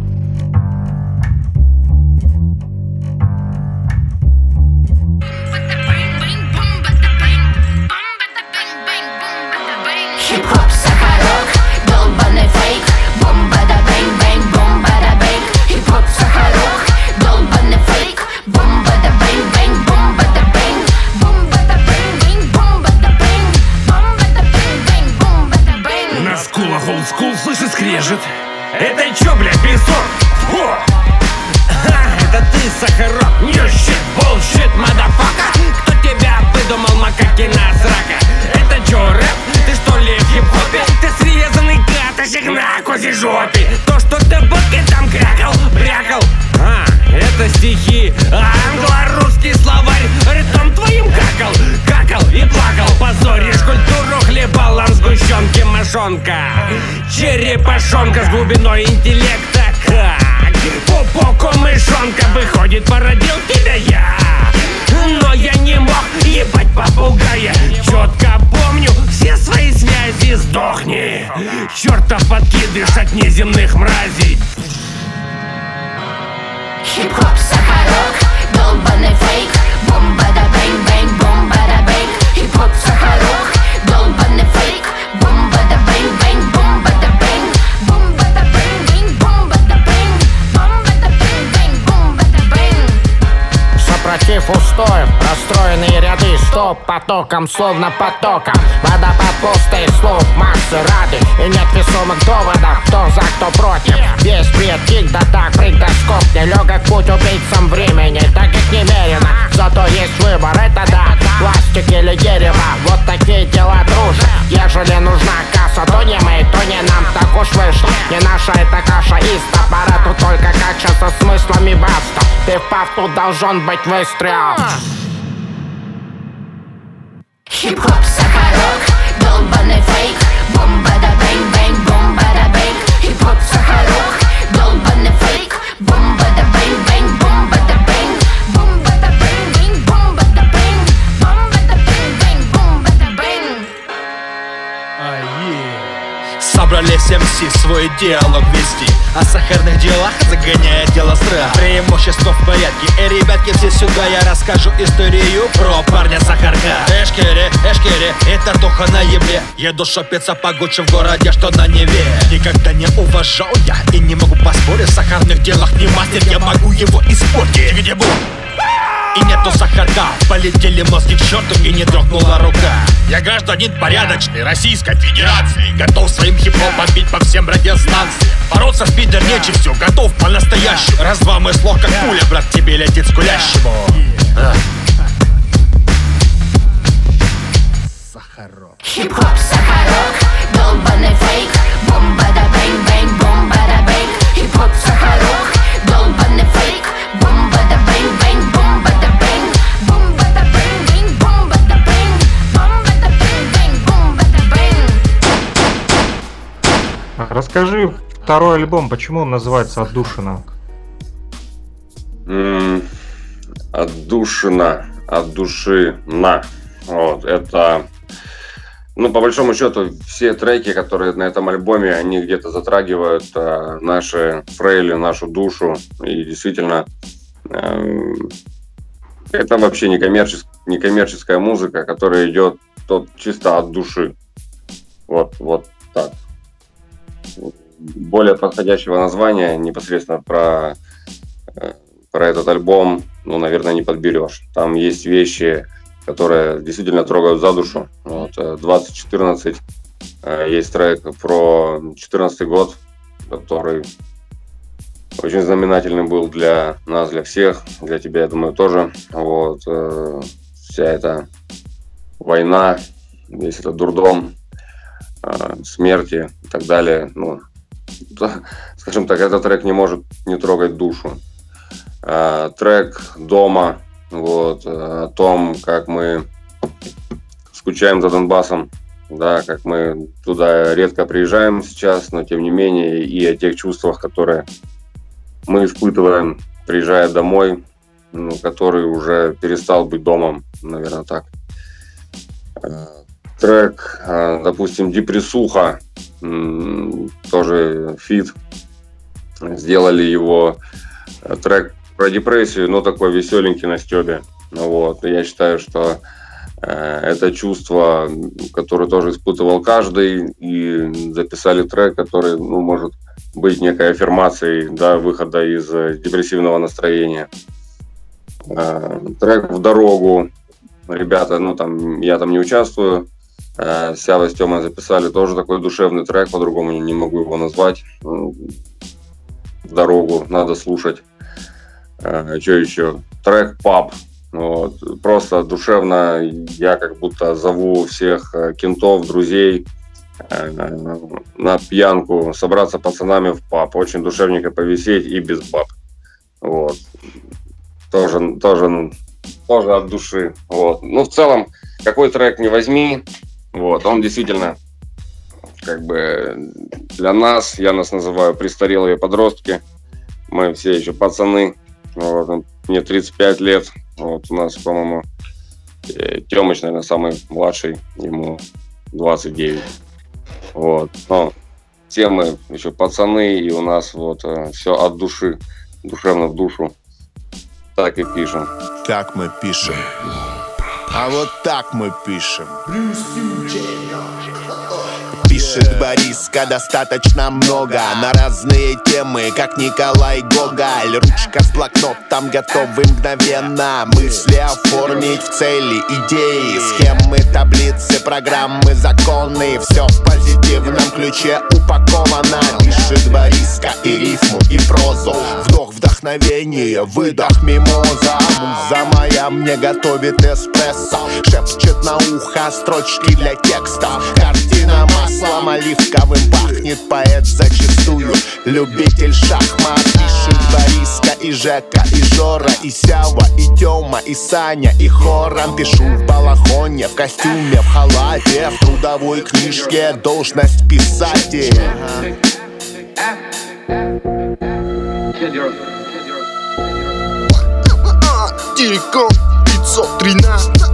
Хип-хоп, сахарок, долбаный фейк Бомба да bang, bang, бомба да bang Хип-хоп, сахарок, долбаный фейк Бомба да bang, bang, бомба да bang Бомба да bang, bang, бомба да bang Бомба да bang, bang, бомба да bang На скулах олдскул слышит скрежет Это чё, блядь, песок? Фу! Ха, это ты, Сахарок New shit, bullshit, motherfucker Кто тебя выдумал, макакина срака? Это чё, рэп? Ты что ли в хип-хопе? Ты срезанный каточек на козе жопе. То, что ты водкой там крякал, брякал. А, это стихи. Англо-русский словарь Ритм твоим какал, какал и плакал. Позоришь культуру, хлебалом сгущенки мошонка. Черепашонка с глубиной интеллекта как Пупоку мышонка Выходит, породил тебя я. Но я не мог ебать попугая. Четко помню все свои связи Сдохни, чертов подкидыш от неземных мразей. Хип-хоп, сахарок, долбаный фейк. Бомба да bang, bang, бомба да bang. Хип-хоп, сахарок, долбаный фейк Сопротив устоев, расстроенные ряды Стоп потоком, словно потоком. Водопад пустых слов, массы рады И нет весомых доводов, кто за, кто против. Весь бред, кик да так, прыг да скок Нелегок путь убийцам времени, так как немерено Зато есть выбор, это да, пластик или дерево Вот такие дела дружат Ежели нужна касса, то не мы, то не нам Так уж вышло, не наша эта каша Ист аппарату только кача со смыслами баста. Ты впав, тут должен быть выстрел. Хип-хоп, сахарок, долбаный фейк. Бомба да бэнг, бэнг, бомба да бэнг Хип-хоп, Собрались МС свой диалог вести. О сахарных делах загоняя дело страх Преимущество в порядке. И ребятки все сюда я расскажу историю Про парня Сахарка. Эшкери, Эшкери и татуха на ебле. Еду шопиться по Гуччи в городе, что на Неве. Никогда не уважал я и не могу поспорить. В сахарных делах не мастер, я могу его испортить. Где был? И нету сахарка Полетели мозги к черту и не дрогнула рука. Я гражданин порядочный Российской Федерации. Готов своим хип-хопом бить по всем радиостанциям. Бороться с пидор нечистью Готов по-настоящему. Раз-два мой слог как пуля Брат тебе летит скулящему А. Хип-хоп, сахарок, долбаный фейк. Бомба да bang, bang, бомба да bang. Хип-хоп, сахарок, Расскажи второй альбом, почему он называется «Отдушина»? М, Отдушина, от души на. Вот, это, ну, по большому счету, все треки, которые на этом альбоме, они где-то затрагивают э, наши фрейли, нашу душу. И действительно, эм, это вообще не, коммерчес- не коммерческая музыка, которая идет тот, чисто от души. Вот, вот так. Более подходящего названия непосредственно про э, про этот альбом, ну, наверное, не подберешь. Там есть вещи, которые действительно трогают за душу. Вот, э, 2014 э, есть трек про 14 год, который очень знаменательный был для нас, для всех, для тебя, я думаю, тоже. Вот, э, вся эта война, весь этот дурдом, э, смерти и так далее, ну, *laughs* скажем так, этот трек не может не трогать душу. Э, трек «Дома», вот, о том, как мы скучаем за Донбассом, да, как мы туда редко приезжаем сейчас, но тем не менее и о тех чувствах, которые мы испытываем, приезжая домой, ну, который уже перестал быть домом, наверное, так. Э, трек, э, допустим, «Депрессуха», тоже фит, сделали его э, трек про депрессию, но такой веселенький на стебе. Вот. Я считаю, что это чувство, которое тоже испытывал каждый, и записали трек, который, ну, может быть некой аффирмацией да, выхода из э, депрессивного настроения. Э, трек в дорогу. Ребята, ну там, я там не участвую. Э, Сява с Тёмой записали тоже такой душевный трек, по-другому не могу его назвать. Дорогу надо слушать. Что еще? Трек «Пап». Вот. Просто душевно я как будто зову всех кентов, друзей, Э, на пьянку, собраться пацанами в паб, очень душевненько повисеть и без баб. Вот. Тоже, тоже, тоже от души. Вот. Ну, в целом, какой трек не возьми, вот, он действительно как бы для нас, я нас называю престарелые подростки, мы все еще пацаны, вот, мне 35 лет, вот у нас, по-моему, э, Тёмыч, наверное, самый младший, ему 29. Вот. Но все мы еще пацаны, и у нас вот э, все от души, душевно в душу. Так и пишем. Так мы пишем. А вот так мы пишем пишет Бориска достаточно много. На разные темы, как Николай Гоголь. Ручка с блокнотом готовы мгновенно. Мысли оформить в цели, идеи. Схемы, таблицы, программы, законы. Все в позитивном ключе упаковано. Пишет Бориска и рифму, и прозу. Вдох вдохновение, выдох мимоза. Муза моя мне готовит эспрессо. Шепчет на ухо строчки для текста. Картина маслом оливковым пахнет поэт зачастую Любитель шахмат. Пишет Бориска и Жека, и Жора, и Сява, и Тёма, и Саня, и Хором Пишу в балахоне, в костюме, в халате В трудовой книжке. Должность писатель. Телеком 513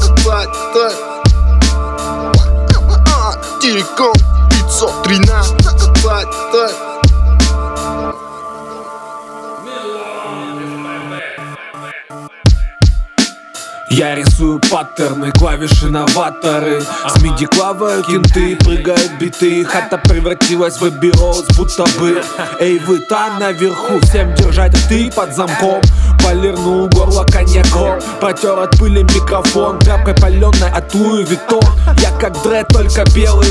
Телеком 513 Я рисую паттерны, клавиши новаторы. С миди клавы кенты, прыгают биты. Хата превратилась в обироз, будто бы. Эй, вы там наверху, всем держать ты под замком. Полирнул горло коньяком Протер от пыли микрофон. Тряпкой паленой от Луи Я как дред, только белый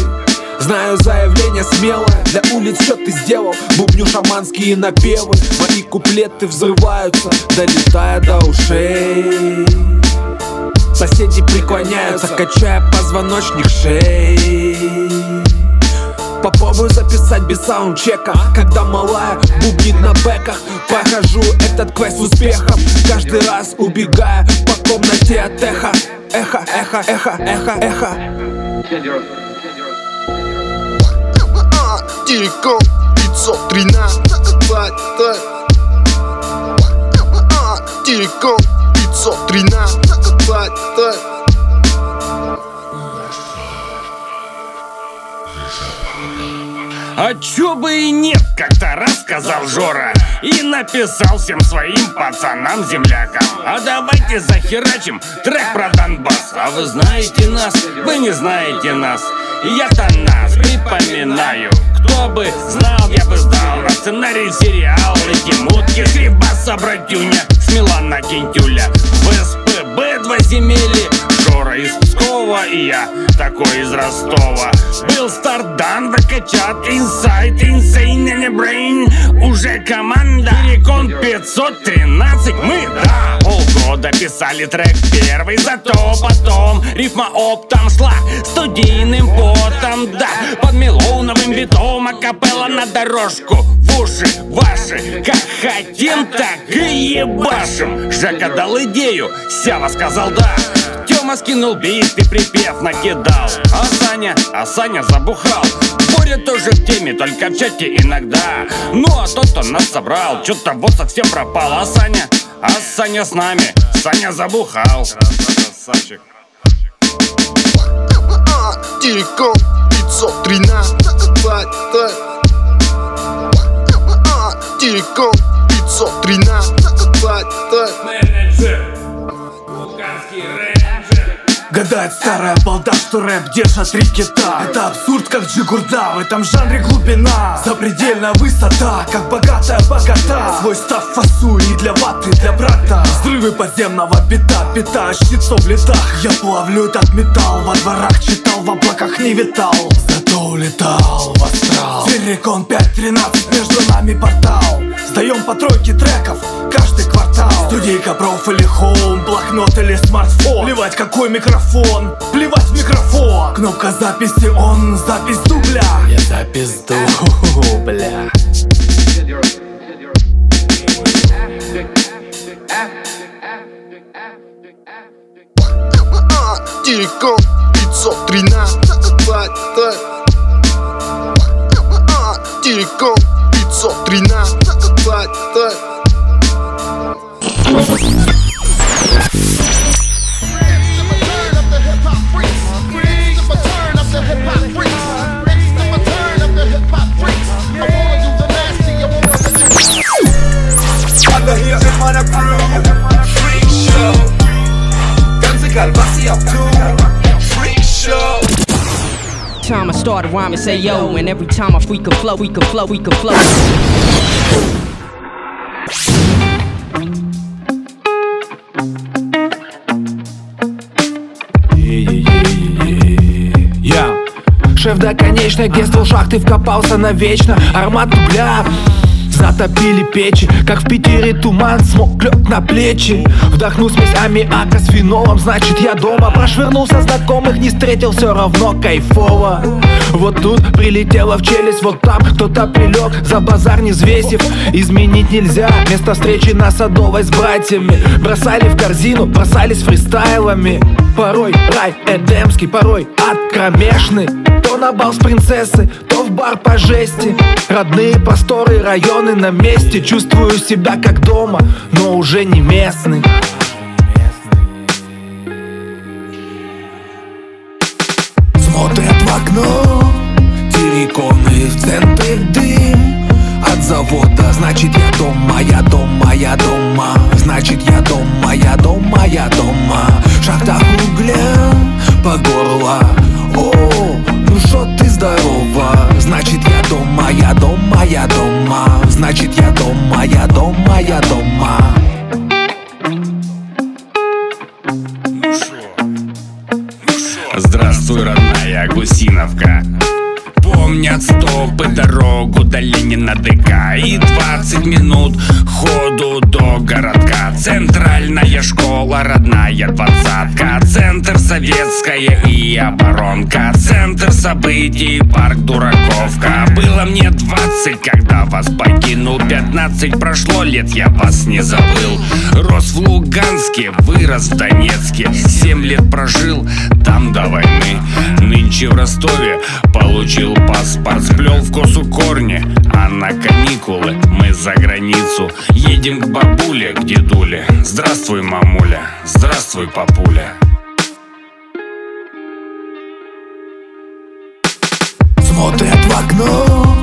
Знаю заявление смелое Для улиц что ты сделал? Бубню шаманские напевы Мои куплеты взрываются Долетая до ушей. Соседи преклоняются, качая позвоночник шеи. Попробую записать без саундчека Когда малая бубнит на бэках. Прохожу этот квест успехом Каждый раз убегая по комнате от эха. Эхо, эхо, эхо, эхо, эхо Телеком 513 Телеком 513 А чё бы и нет, как-то рассказал Жора И написал всем своим пацанам-землякам А давайте захерачим трек про Донбасс. А вы знаете нас, вы не знаете нас Я-то нас припоминаю. Кто бы знал, я бы сдал на сценарий сериал Эти мутки с Рибаса, братюня С Милана Кентюля В СПБ два земели Жора из Пскова И я такой из Ростова. Был старт дан, выкачат Инсайд, инсейн, не брейн Уже команда Перекон 513 Мы, да, полгода писали трек первый Зато потом рифма оптом шла Студийным потом, да. Под мелоуновым битом Акапелла на дорожку В уши ваши. Как хотим, так и ебашим. Жека дал идею, Сява сказал да Тёма скинул бит и припев накидал. А Саня, а Саня забухал. Боря тоже в теме, только в чате иногда. Ну а тот, кто нас собрал, чё-то вот совсем пропал. А Саня, а Саня с нами, Саня забухал. Красавчик. Терекон 513 Терекон 513 Гадает старая балда, что рэп держат три кита Это абсурд, как джигурда, в этом жанре глубина. Запредельная высота, как богатая богата. Свой став фасую и для ваты, для брата. Взрывы подземного бита, питая щитцо в летах. Я плавлю этот металл, во дворах читал, в облаках не витал Зато улетал в астрал? Терекон 5.13, между нами портал. Сдаем по тройке треков, каждый квартал. Студийка, проф или хоум, блокнот или смартфон. Плевать какой микрофон, плевать в микрофон. Кнопка записи он, запись дубля. Я запись дубля. Терекон 513 Терекон go. Start a rhyme and say yo, and every time I freak a flow, freak a flow, freak a flow. Шеф до конечной, где ствол шахты вкопался навечно Аромат угля Затопили печи, как в Питере туман Смог лег на плечи. Вдохну смесь аммиака с фенолом Значит я дома. Прошвырнулся знакомых, не встретил Все равно кайфово. Вот тут прилетела в челюсть Вот там кто-то прилег, за базар не взвесив. Изменить нельзя, место встречи на Садовой с братьями. Бросали в корзину, бросались фристайлами. Порой рай эдемский, порой ад кромешный. То на бал с принцессы, бар по жести. Родные просторы, районы на месте. Чувствую себя как дома, но уже не местный. Смотрят в окно Терриконы в центре дым. От завода, значит я дома, я дома, я дома. Значит я дома, я дома, я дома. В шахтах угля по горло я дома, я дома, Значит я дома, я дома, я дома стопы дорогу до Ленина ДК И 20 минут ходу до городка. Центральная школа, родная двадцатка. Центр советская и оборонка. Центр событий, парк Дураковка. Было мне 20, когда вас покинул. 15 прошло лет, я вас не забыл. Рос в Луганске, вырос в Донецке. Семь лет прожил там до войны. Нынче в Ростове получил паспорт Сплел в косу корни, а на каникулы мы за границу Едем к бабуле, к дедуле. Здравствуй, мамуля, здравствуй, папуля. Смотрят в окно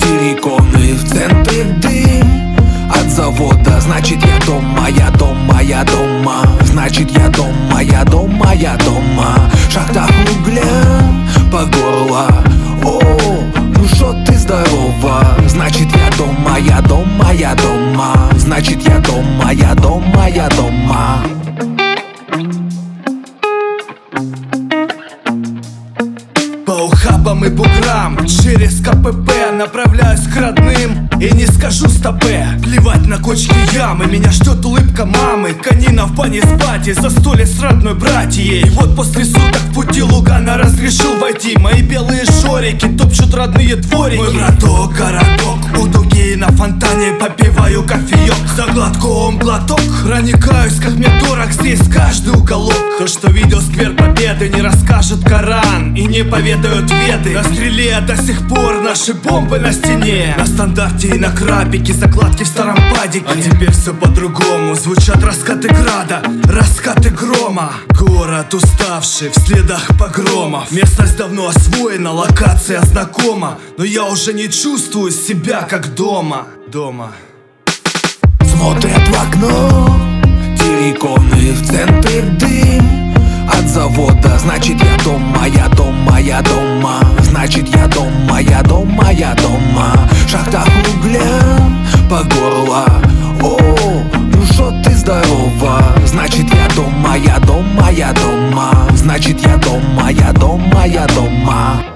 Терриконы в центре дым. От завода, значит я дома, я дома, я дома. Значит я дома, я дома, я дома. В шахтах угля по горло Здорово, Значит я дома, я дома, я дома. Значит я дома, я дома, я дома. По ухабам и буграм Через КПП направляюсь к родным. И не скажу стопе Плевать на кочки ямы. Меня ждет улыбка мамы Конина в бане спать И застолье с родной братьей. И вот после суток в пути Лугана разрешил войти Мои белые шорики топчут родные дворики. Мой браток, городок У дуги на фонтане попиваю кофеек. За глотком глоток Проникаюсь, как мне дорог здесь каждый уголок. То, что видел сквер победы Не расскажет Коран. И не поведают веды. На стреле до сих пор наши бомбы на стене. На стандарте и на крапике Закладки в старом падике. А теперь все по-другому Звучат раскаты града Раскаты грома. Город уставший в следах погромов. Местность давно освоена, локация знакома. Но я уже не чувствую себя как дома. Дома. Смотрят в окно Терриконы в центре дым От завода, значит я дома, я дома, я дома. Значит я дома, я дома, я дома. В шахтах угля по горло. О, ну шо ты здорова? Значит я дома, я дома, я дома. Значит я дома, я дома, я дома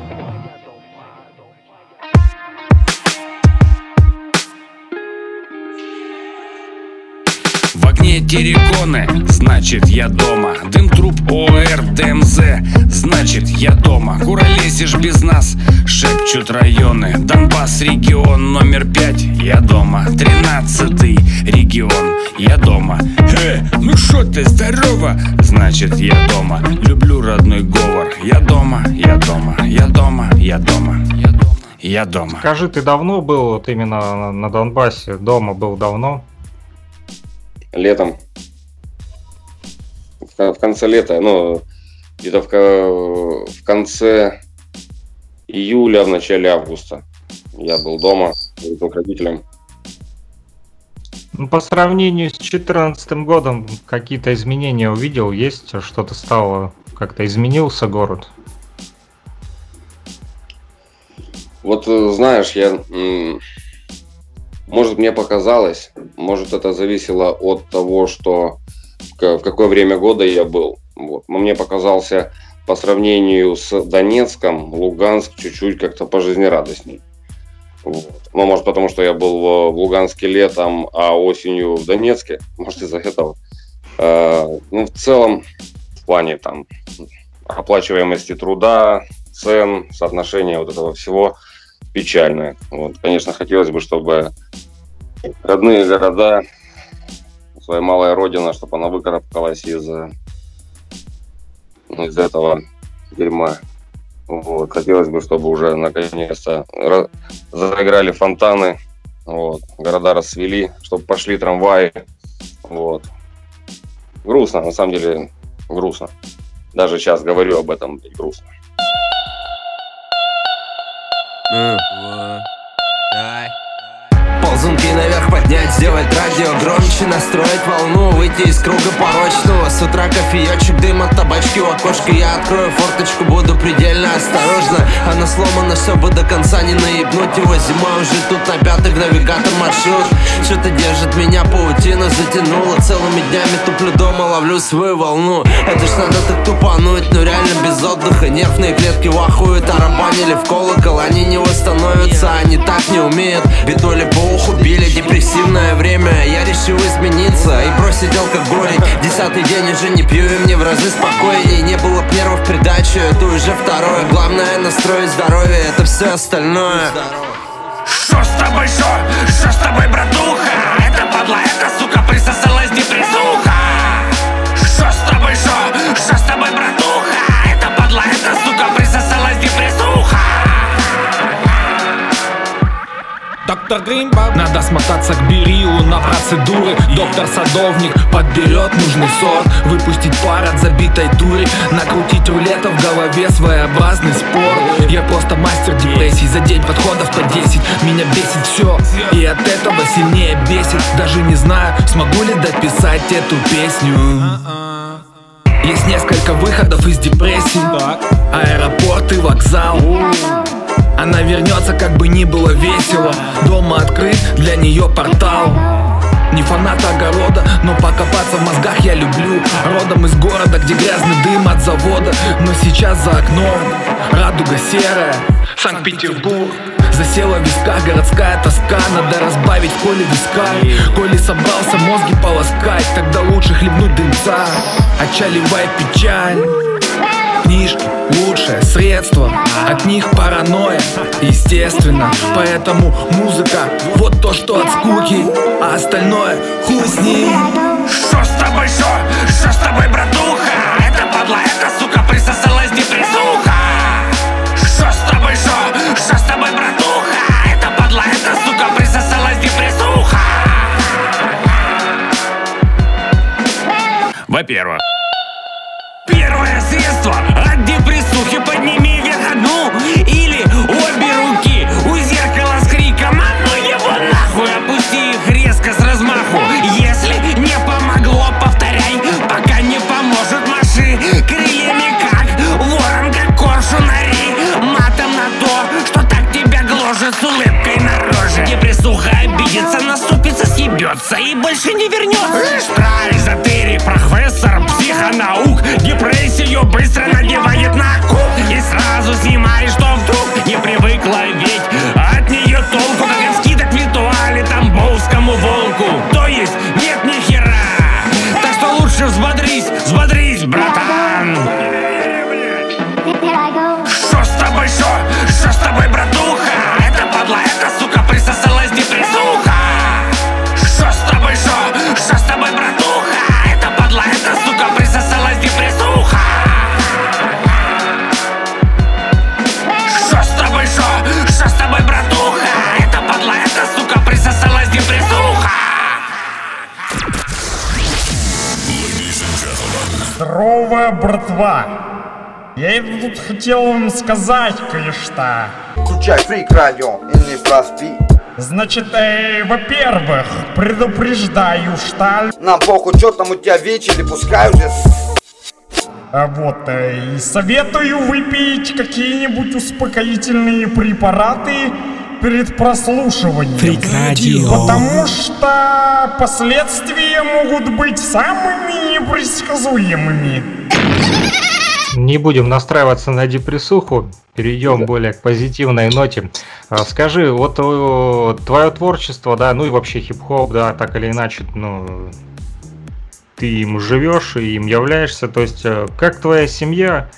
Окне терриконы, значит я дома. Дым труб ОР, ДМЗ, значит я дома. Куролесишь без нас, шепчут районы. Донбасс, регион номер пять, я дома. Тринадцатый регион, я дома. Э, ну шо ты, здорово, значит я дома. Люблю родной говор, я дома, я дома, я дома, я дома. Я дома. Скажи, ты давно был вот именно на Донбассе? Дома был давно? Летом. В, кон- в конце лета, ну, где-то в, в конце июля, в начале августа. Я был дома, был к родителям. Ну, по сравнению с 2014 годом какие-то изменения увидел? Есть что-то стало? Как-то изменился город? Вот э, знаешь, я, может, мне показалось, может, это зависело от того, что в ка- в какое время года я был. Вот. Но мне показался по сравнению с Донецком, Луганск чуть-чуть как-то пожизнерадостней. Вот. Ну, может, потому что я был в Луганске летом, а осенью в Донецке. Может, из-за этого. Э, ну, в целом, в плане там оплачиваемости труда, цен, соотношения вот этого всего печальное. Вот. Конечно, хотелось бы, чтобы родные города, своя малая родина, чтобы она выкарабкалась из, из этого дерьма. Вот. Хотелось бы, чтобы уже наконец-то ра- заиграли фонтаны, вот. города расцвели, чтобы пошли трамваи. Вот. Грустно, на самом деле грустно. Даже сейчас говорю об этом, и грустно. Ползунки наверх поднять, сделать радио громче Настроить волну, выйти из круга порочного. С утра кофеечек, дым от табачки в окошке Я открою форточку, буду предельно осторожно Она сломана, все бы до конца не наебнуть его. Зимой уже тут на пятых навигатор маршрут. Что-то держит меня, паутина затянула. Целыми днями туплю дома, ловлю свою волну. Это ж надо так тупануть, но реально без отдыха. Нервные клетки вахуют, арабанили в колокол. Они не восстановятся, они так не умеют. Бедоли по уху били, депрессивное время. Я решил измениться и бросить алкоголик Десятый день уже не пью и мне в разы спокойней. Не было б в придачу, это уже второе. Главное настроить здоровье, это все остальное. Что с тобой, шо? Что с тобой, братуха? Это падла, эта сука присосалась депрессуха Доктор Гринбаб Надо смотаться к Берилу на процедуры. Доктор Садовник подберет нужный сорт. Выпустить пар от забитой дури. Накрутить рулета в голове своеобразный спор. Я просто мастер депрессий. За день подходов по 10 Меня бесит все И от этого сильнее бесит. Даже не знаю, смогу ли дописать эту песню. Есть несколько выходов из депрессии. Аэропорт и вокзал Она вернется, как бы ни было весело. Дома открыт для нее портал. Не фанат огорода, но покопаться в мозгах я люблю. Родом из города, где грязный дым от завода. Но сейчас за окном радуга серая. Санкт-Петербург. Засела в висках городская тоска. Надо разбавить Коле виска Коли собрался мозги полоскать Тогда лучше хлебнуть дымца. Отчаливает печаль Книжки – лучшее средство От них паранойя, естественно Поэтому музыка – вот то, что от скуки А остальное – хуй с ним Что с тобой, шо? Что с тобой, братуха? Это падла, эта сука присосалась депрессуха Что с тобой, шо? Что с тобой, братуха? Это падла, эта сука присосалась депрессуха Во-первых, съебется И больше не вернется Штрай, Братва! Я тут хотел вам сказать кое-что. Включай фрик радио и не проспи. Значит, э, во-первых, предупреждаю, что... Нам похуй, что там у тебя вечер, пускай уже А вот, э, и советую выпить какие-нибудь успокоительные препараты перед прослушиванием. Фрик радио. Потому что последствия могут быть самыми непредсказуемыми. Не будем настраиваться на депрессуху, перейдем более к позитивной ноте. А, Скажи, вот твое творчество, да, ну и вообще хип-хоп, да, так или иначе, ну, ты им живешь и им являешься, то есть э, как твоя семья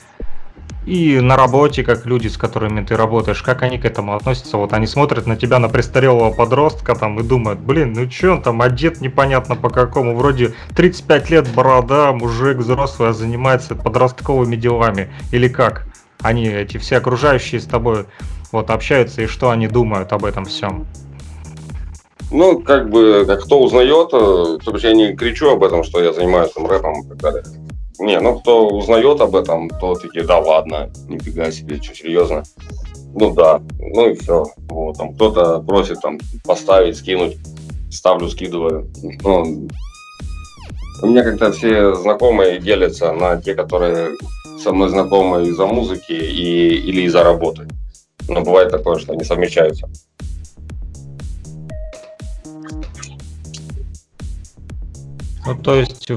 и на работе, как люди, с которыми ты работаешь, как они к этому относятся? Вот они смотрят на тебя, на престарелого подростка там и думают, блин, ну че он там одет непонятно по какому, вроде 35 лет, борода, мужик взрослый, а занимается подростковыми делами. Или как? Они, эти все окружающие с тобой, вот общаются и что они думают об этом всем? Ну, как бы, как кто узнает, э, то есть я не кричу об этом, что я занимаюсь там рэпом и так далее. Не, ну кто узнает об этом, то такие, да ладно, нифига себе, что, серьезно? Ну да, ну и все. Вот, там кто-то просит там поставить, скинуть, ставлю, скидываю. Ну, у меня как-то все знакомые делятся на те, которые со мной знакомы из-за музыки и, или из-за работы. Но бывает такое, что они совмещаются. Ну, то есть,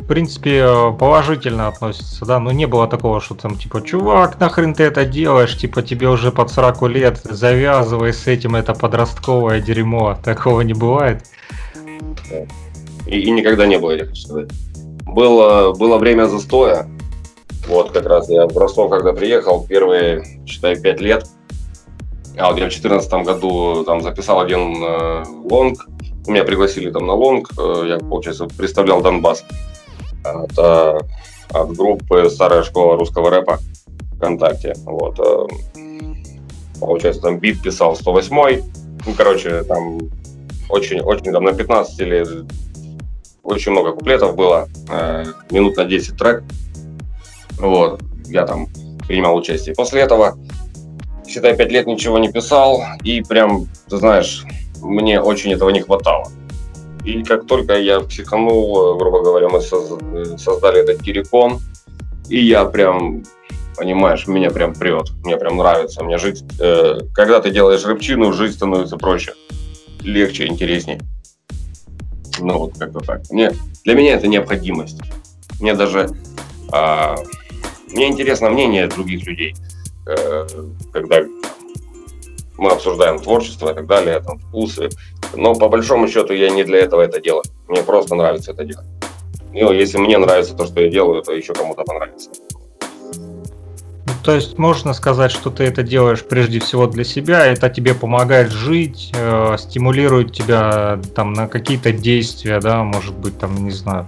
в принципе, э, положительно относятся, да? Ну, не было такого, что там, типа, чувак, нахрен ты это делаешь? Типа, тебе уже под 40 лет, завязывай с этим, это подростковое дерьмо. Такого не бывает. И, и никогда не было, я хочу сказать. Было, было время застоя. Вот как раз я в Ростов, когда приехал, первые, считай, пять лет, а вот я в 2014 году там записал один э, лонг, меня пригласили там на лонг, э, я, получается, представлял Донбасс. Это от группы «Старая школа русского рэпа» ВКонтакте. Вот. э, Получается, там бит писал 108 Ну, короче, там очень, очень там на 15 или очень много куплетов было, э, минут на 10 трек. Вот, я там принимал участие. После этого, считай, 5 лет ничего не писал, и прям, ты знаешь, мне очень этого не хватало. И как только я психанул, э, грубо говоря, мы соз- создали этот Кирикон, и я прям, понимаешь, меня прям прет, мне прям нравится, мне жить, э, когда ты делаешь рыбчину, жить становится проще, легче, интересней. Ну, вот как-то так. Мне, для меня это необходимость. Мне даже... а, мне интересно мнение других людей, э, когда мы обсуждаем творчество и так далее, там, вкусы. Но по большому счету я не для этого это делаю. Мне просто нравится это делать. Ну, если мне нравится то, что я делаю, то еще кому-то понравится. Ну, То есть можно сказать, что ты это делаешь прежде всего для себя, это тебе помогает жить, э, стимулирует тебя там на какие-то действия, да, может быть, там, не знаю.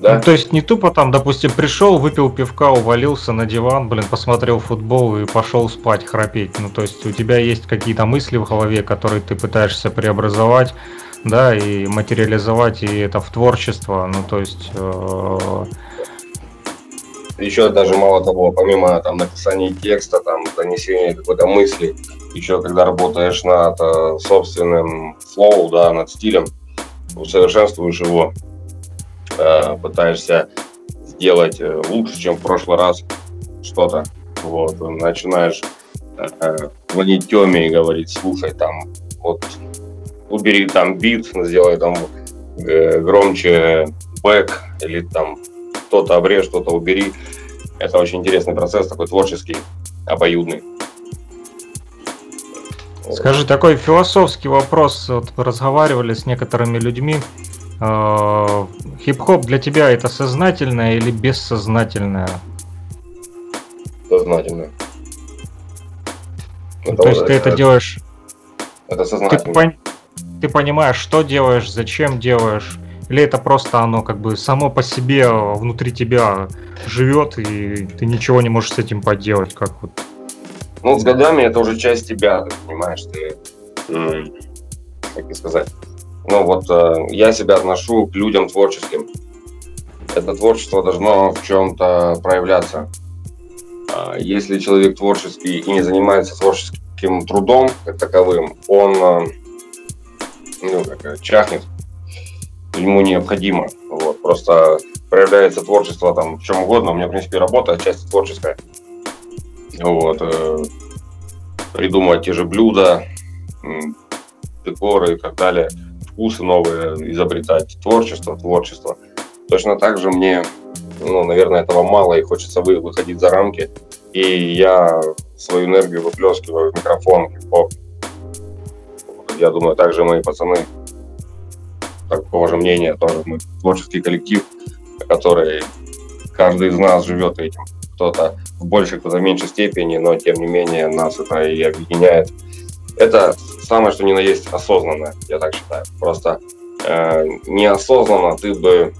Да. Ну, то есть не тупо там, допустим, пришел, выпил пивка, увалился на диван, блин, посмотрел футбол и пошел спать, храпеть. Ну, то есть у тебя есть какие-то мысли в голове, которые ты пытаешься преобразовать, да, и материализовать и это в творчество. Ну, то есть э, Еще даже мало того, помимо там написания текста, там донесения какой-то мысли, еще когда работаешь над э, собственным флоу, да, над стилем, усовершенствуешь его, э, пытаешься сделать э, лучше, чем в прошлый раз что-то. Вот, начинаешь э, звонить Теме и говорить, слушай, там, вот, убери там бит, сделай там громче бэк, или там что-то обрежь, что-то убери. Это очень интересный процесс, такой творческий, обоюдный. Скажи, такой философский вопрос. Вот разговаривали с некоторыми людьми. Э, Хип-хоп для тебя это сознательное или бессознательное? Сознательно. Ну, То есть ты это делаешь... Это Ты, сознательно. пон- ты понимаешь, что делаешь, зачем делаешь, или это просто оно как бы само по себе внутри тебя живет, и ты ничего не можешь с этим поделать, как вот. Ну, с годами это уже часть тебя, ты понимаешь, ты, как тебе сказать, ну вот э, я себя отношу к людям творческим. Это творчество должно в чем-то проявляться. А Если человек творческий и не занимается творческим трудом как таковым, он э, ну, как, э, чахнет, ему необходимо. Вот, просто проявляется творчество там в чем угодно. У меня, в принципе, работа отчасти творческая. Вот, придумывать те же блюда, декоры и так далее, вкусы новые изобретать, творчество, творчество. Точно так же мне, ну, наверное, этого мало и хочется вы, выходить за рамки. И я свою энергию выплескиваю в микрофон, хип-хоп. Я думаю, также мои пацаны такого же мнения, тоже мы творческий коллектив, который каждый из нас живет этим. Кто-то в большей, кто-то в меньшей степени, но тем не менее нас это и объединяет. Это самое, что ни на есть осознанное, я так считаю. Просто э, неосознанно ты бы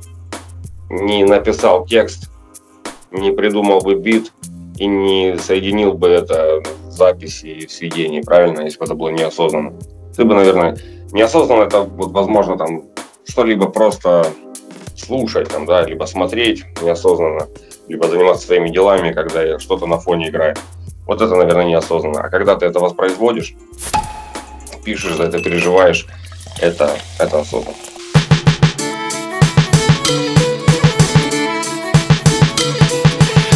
не написал текст, не придумал бы бит и не соединил бы это в записи и в сведении, правильно, если бы это было неосознанно. Ты бы, наверное, неосознанно это, вот, возможно, там что-либо просто слушать, там, да, либо смотреть неосознанно, либо заниматься своими делами, когда что-то на фоне играет. Вот это, наверное, неосознанно. А когда ты это воспроизводишь, пишешь за это, переживаешь, это, это осознанно.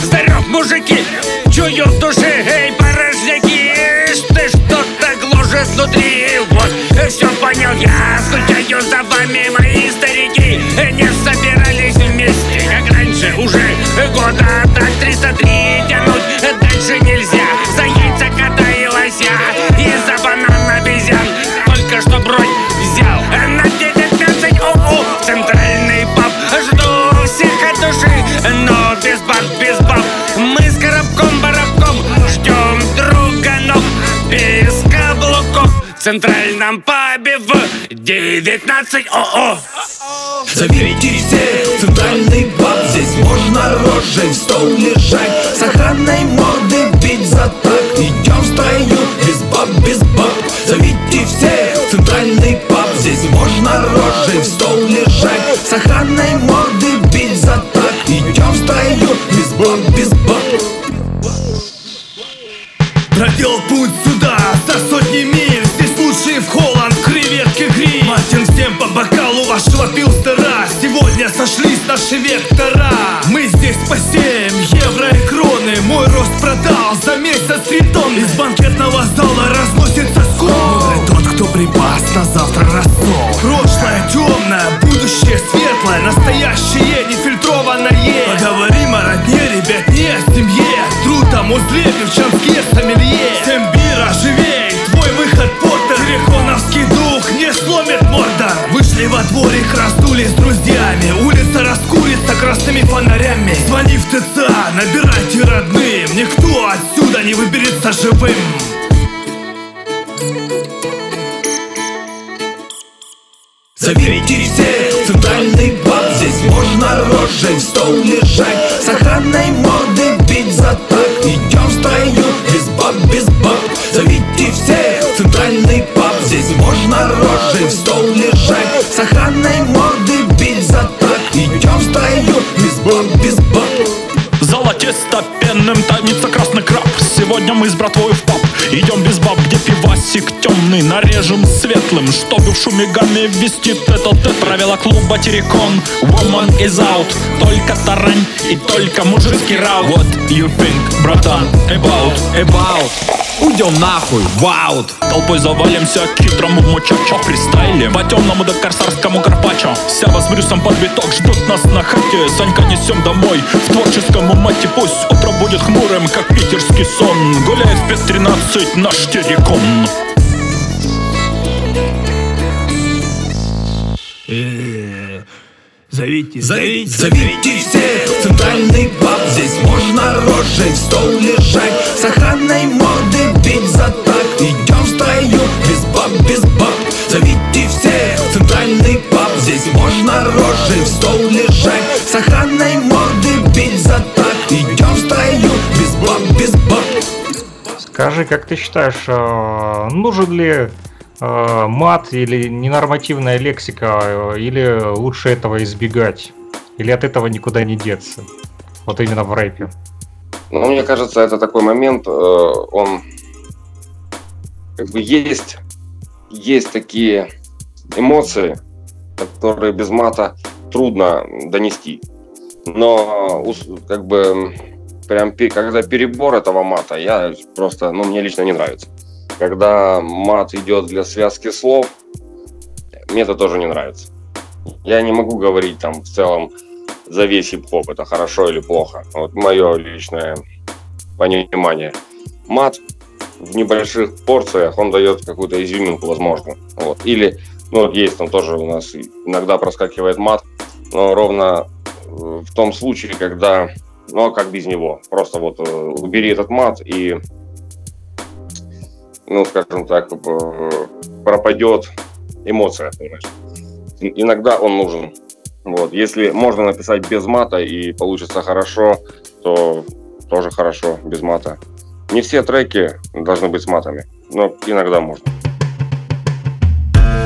Здоров, мужики! Чую в душе, эй, порожняки! Ты что-то гложет внутри? Вот, все понял я. Скучаю за вами, мои старики. Не собирались вместе, как раньше Уже года так 303 тянуть что бронь взял. На 19 ОО центральный паб Жду всех от души Но без баб, без баб. Мы с коробком, барабком Ждем друга, но без каблуков. В центральном пабе в 19 ОО. Зовите всех в центральный паб Здесь можно рожей в стол лежать. С охраной морды бить за так. Идем в строю, без баб, без баб. Зовите всех в центральный паб Здесь можно рожей в стол лежать С охраной морды бить за так. Идем в строю, без баб, без баб. Проделал путь сюда за сотни миль. Здесь лучшие в Холланд, креветки гриль. Мартин всем по бокалу вашего пилстера Сегодня сошлись наши вектора. Мы здесь по 7 евро и кроны. Мой рост продал за месяц три тонны Из банкетного зала разносится скол тот, кто припас точно завтра рассол. Прошлое темное, будущее светлое Настоящее нефильтрованное. Поговорим о родне, ребят, не о семье. Труд о музле, девчонке, сомелье. Всем бира, живей, твой выход портер Терехоновский дух не сломит морда. Вышли во дворик, раздули с друзьями. Улица раскурится красными фонарями. Звони в ТЦ, набирайте родным. Никто отсюда не выберется живым. Thank you. Зовите всех, центральный паб Здесь можно рожей в стол лежать. С охраной моды бить за так. Идем в строю, без баб, без баб. Зовите всех, центральный паб Здесь можно рожей в стол лежать. С охраной моды бить за так. Идем в строю, без баб, без баб. Золотисто пенным томится красный краб Сегодня мы с братвой в паб Идем без баб, где пивасик темный. Нарежем светлым, чтобы в шуме гамме вести. Этот тет Правила клуба Терекон Woman is out Только тарань и только мужицкий раут. What you think, братан, about, about. Уйдем нахуй, ваут Толпой завалимся хитрому мучачо Фристайле. По темному да корсарскому карпачо Сява с Брюсом под биток ждут нас на хате. Санька несем домой. В творческом умате Пусть утро будет хмурым, как питерский сон Гуляет в 5.13 наш терекон Зовите, зовите, зовите. всех Центральный паб, здесь можно рожей в стол лежать С охраной моды бить за так. Идем в строю, без баб, без баб. Зовите всех Центральный паб, здесь можно рожей в стол лежать С охраной моды Скажи, как ты считаешь, э, нужен ли э, мат или ненормативная лексика, э, или лучше этого избегать? Или от этого никуда не деться? Вот именно в рэпе. Ну, мне кажется, это такой момент, он как бы есть, есть такие эмоции, которые без мата трудно донести. Но как бы прям когда перебор этого мата, я просто, ну, мне лично не нравится. Когда мат идет для связки слов, мне это тоже не нравится. Я не могу говорить там в целом за весь хип-хоп, это хорошо или плохо. Вот мое личное понимание. Мат в небольших порциях, он дает какую-то изюминку, возможно. Вот. Или, ну, вот есть там тоже у нас иногда проскакивает мат, но ровно э, в том случае, когда, ну, а как без него. Просто вот э, убери этот мат и, ну, скажем так, э, пропадет эмоция, понимаешь. Иногда он нужен. Вот. Если можно написать без мата и получится хорошо, то тоже хорошо, без мата. Не все треки должны быть с матами, но иногда можно.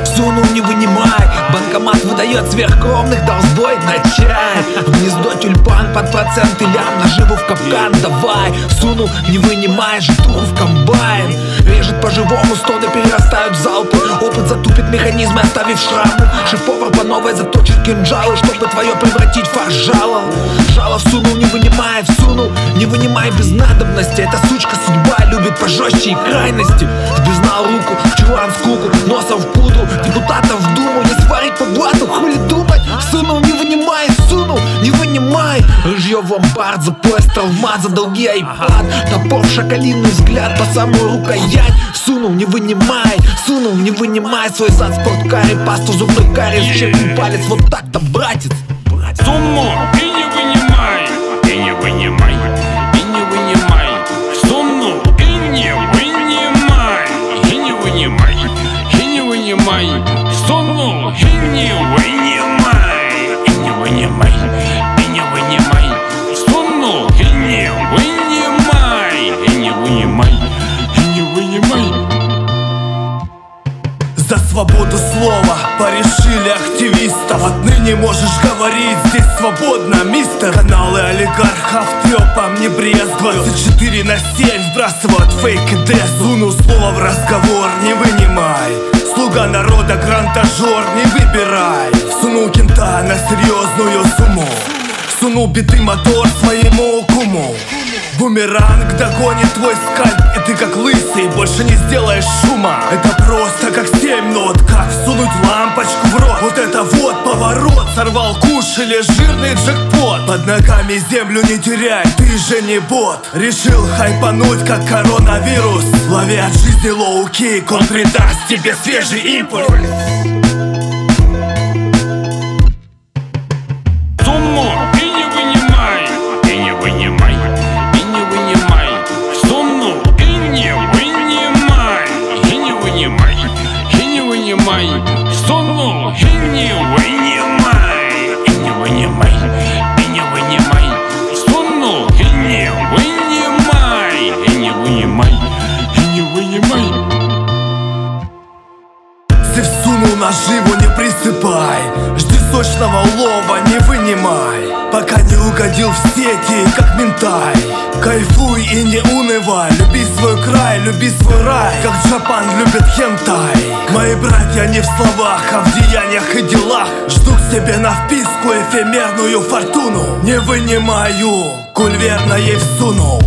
Сунул, не вынимай Банкомат выдает сверхкромных дал сбой на чай В Гнездо тюльпан под проценты лям Наживу в капкан давай. Сунул, не вынимай Житуху в комбайн. Режет по-живому, стоны перерастают в залпы. Опыт затупит механизмы, оставив шрамы. Шеф-повар по новой заточит кинжалы Чтобы твое превратить в фарш жало Жало всунул, не вынимай, всунул Не вынимай без надобности Эта сучка судьба любит пожестче и крайности. Ты знал руку, в чулан скуку Носом в пудру, депутатов по блату, хули думать? Сунул, не вынимай, сунул, не вынимай. Рыжье в ломбард, за пояс травмат За долги айпад, топор в шакалиный взгляд По самую рукоять. Сунул, не вынимай, сунул, не вынимай. Свой зад спорткаре, пасту зубной кариес Чекнул палец, вот так-то, братец. Сумму и не вынимай, и не вынимай, свободу слова. Порешили активистов. Отныне можешь говорить здесь свободно, мистер. Каналы олигархов трепом не брест 24 на 7 вбрасывают фейк и дэс Сунул слово в разговор, не вынимай. Слуга народа, грантажер, не выбирай. Сунул кента на серьезную сумму. Сунул битый мотор своему куму Бумеранг догонит твой скальп И ты как лысый больше не сделаешь шума. Это просто как семь нот Как всунуть лампочку в рот. Вот это вот поворот Сорвал куш или жирный джекпот. Под ногами землю не теряй Ты же не бот. Решил хайпануть как коронавирус. Лови от жизни лоу-кик Он придаст тебе свежий импульс Жди сочного улова, не вынимай. Пока не угодил в сети, как ментай. Кайфуй и не унывай. Люби свой край, люби свой рай. Как Джапан любит хентай. Мои братья не в словах, а в деяниях и делах. Жду к себе на вписку эфемерную фортуну. Не вынимаю, коль верно ей всунул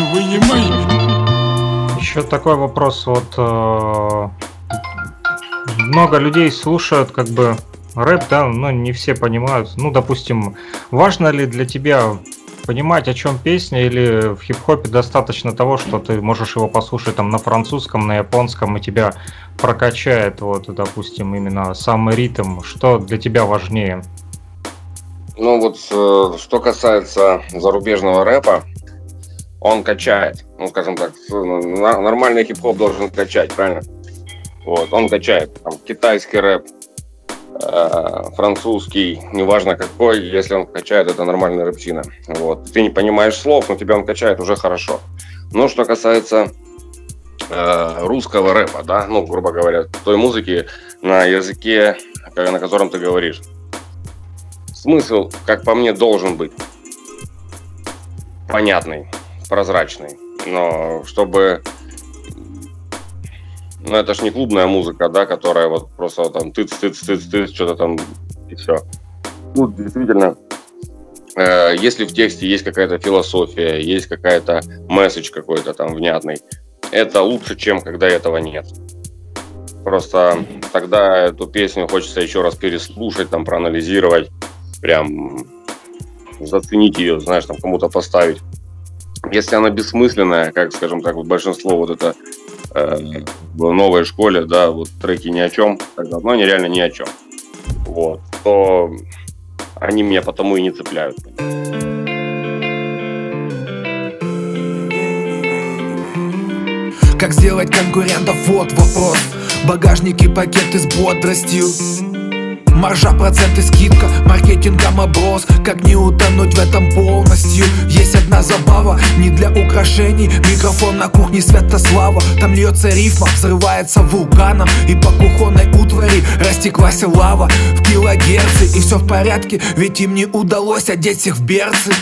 не. Еще такой вопрос, вот э, много людей слушают как бы рэп, да, но не все понимают. Ну, допустим, важно ли для тебя понимать, о чем песня, или в хип-хопе достаточно того, что ты можешь его послушать там на французском, на японском, и тебя прокачает, вот, допустим, именно самый ритм. Что для тебя важнее? Ну вот, э, что касается зарубежного рэпа, он качает. Ну, скажем так, нормальный хип-хоп должен качать, правильно? Вот, он качает. Там, китайский рэп, э, французский, неважно какой, если он качает, это нормальная рэпчина. Вот. Ты не понимаешь слов, но тебя он качает уже хорошо. Но что касается э, русского рэпа, да, ну, грубо говоря, той музыки на языке, на котором ты говоришь. Смысл, как по мне, должен быть понятный, прозрачный. Но чтобы... Ну, это ж не клубная музыка, да, которая вот просто там тыц, тыц, тыц, тыц, что-то там и все. Ну, действительно, э, если в тексте есть какая-то философия, есть какая-то месседж какой-то там внятный, это лучше, чем когда этого нет. Просто тогда эту песню хочется еще раз переслушать, там, проанализировать, прям заценить ее, знаешь, там кому-то поставить. Если она бессмысленная, как, скажем так, вот большинство вот это э, в новой школе, да, вот треки ни о чем, тогда, ну, они реально ни о чем. Вот, то они меня потому и не цепляют. Как сделать конкурентов, вот вопрос Багажники, пакеты с бодростью Маржа, проценты, скидка, маркетингом оброс Как не утонуть в этом полностью? Есть одна забава, не для украшений. Микрофон на кухне Святослава. Там льется рифма, взрывается вулканом. И по кухонной утвари растеклась лава. В килогерцы и все в порядке. Ведь им не удалось одеть всех в берцы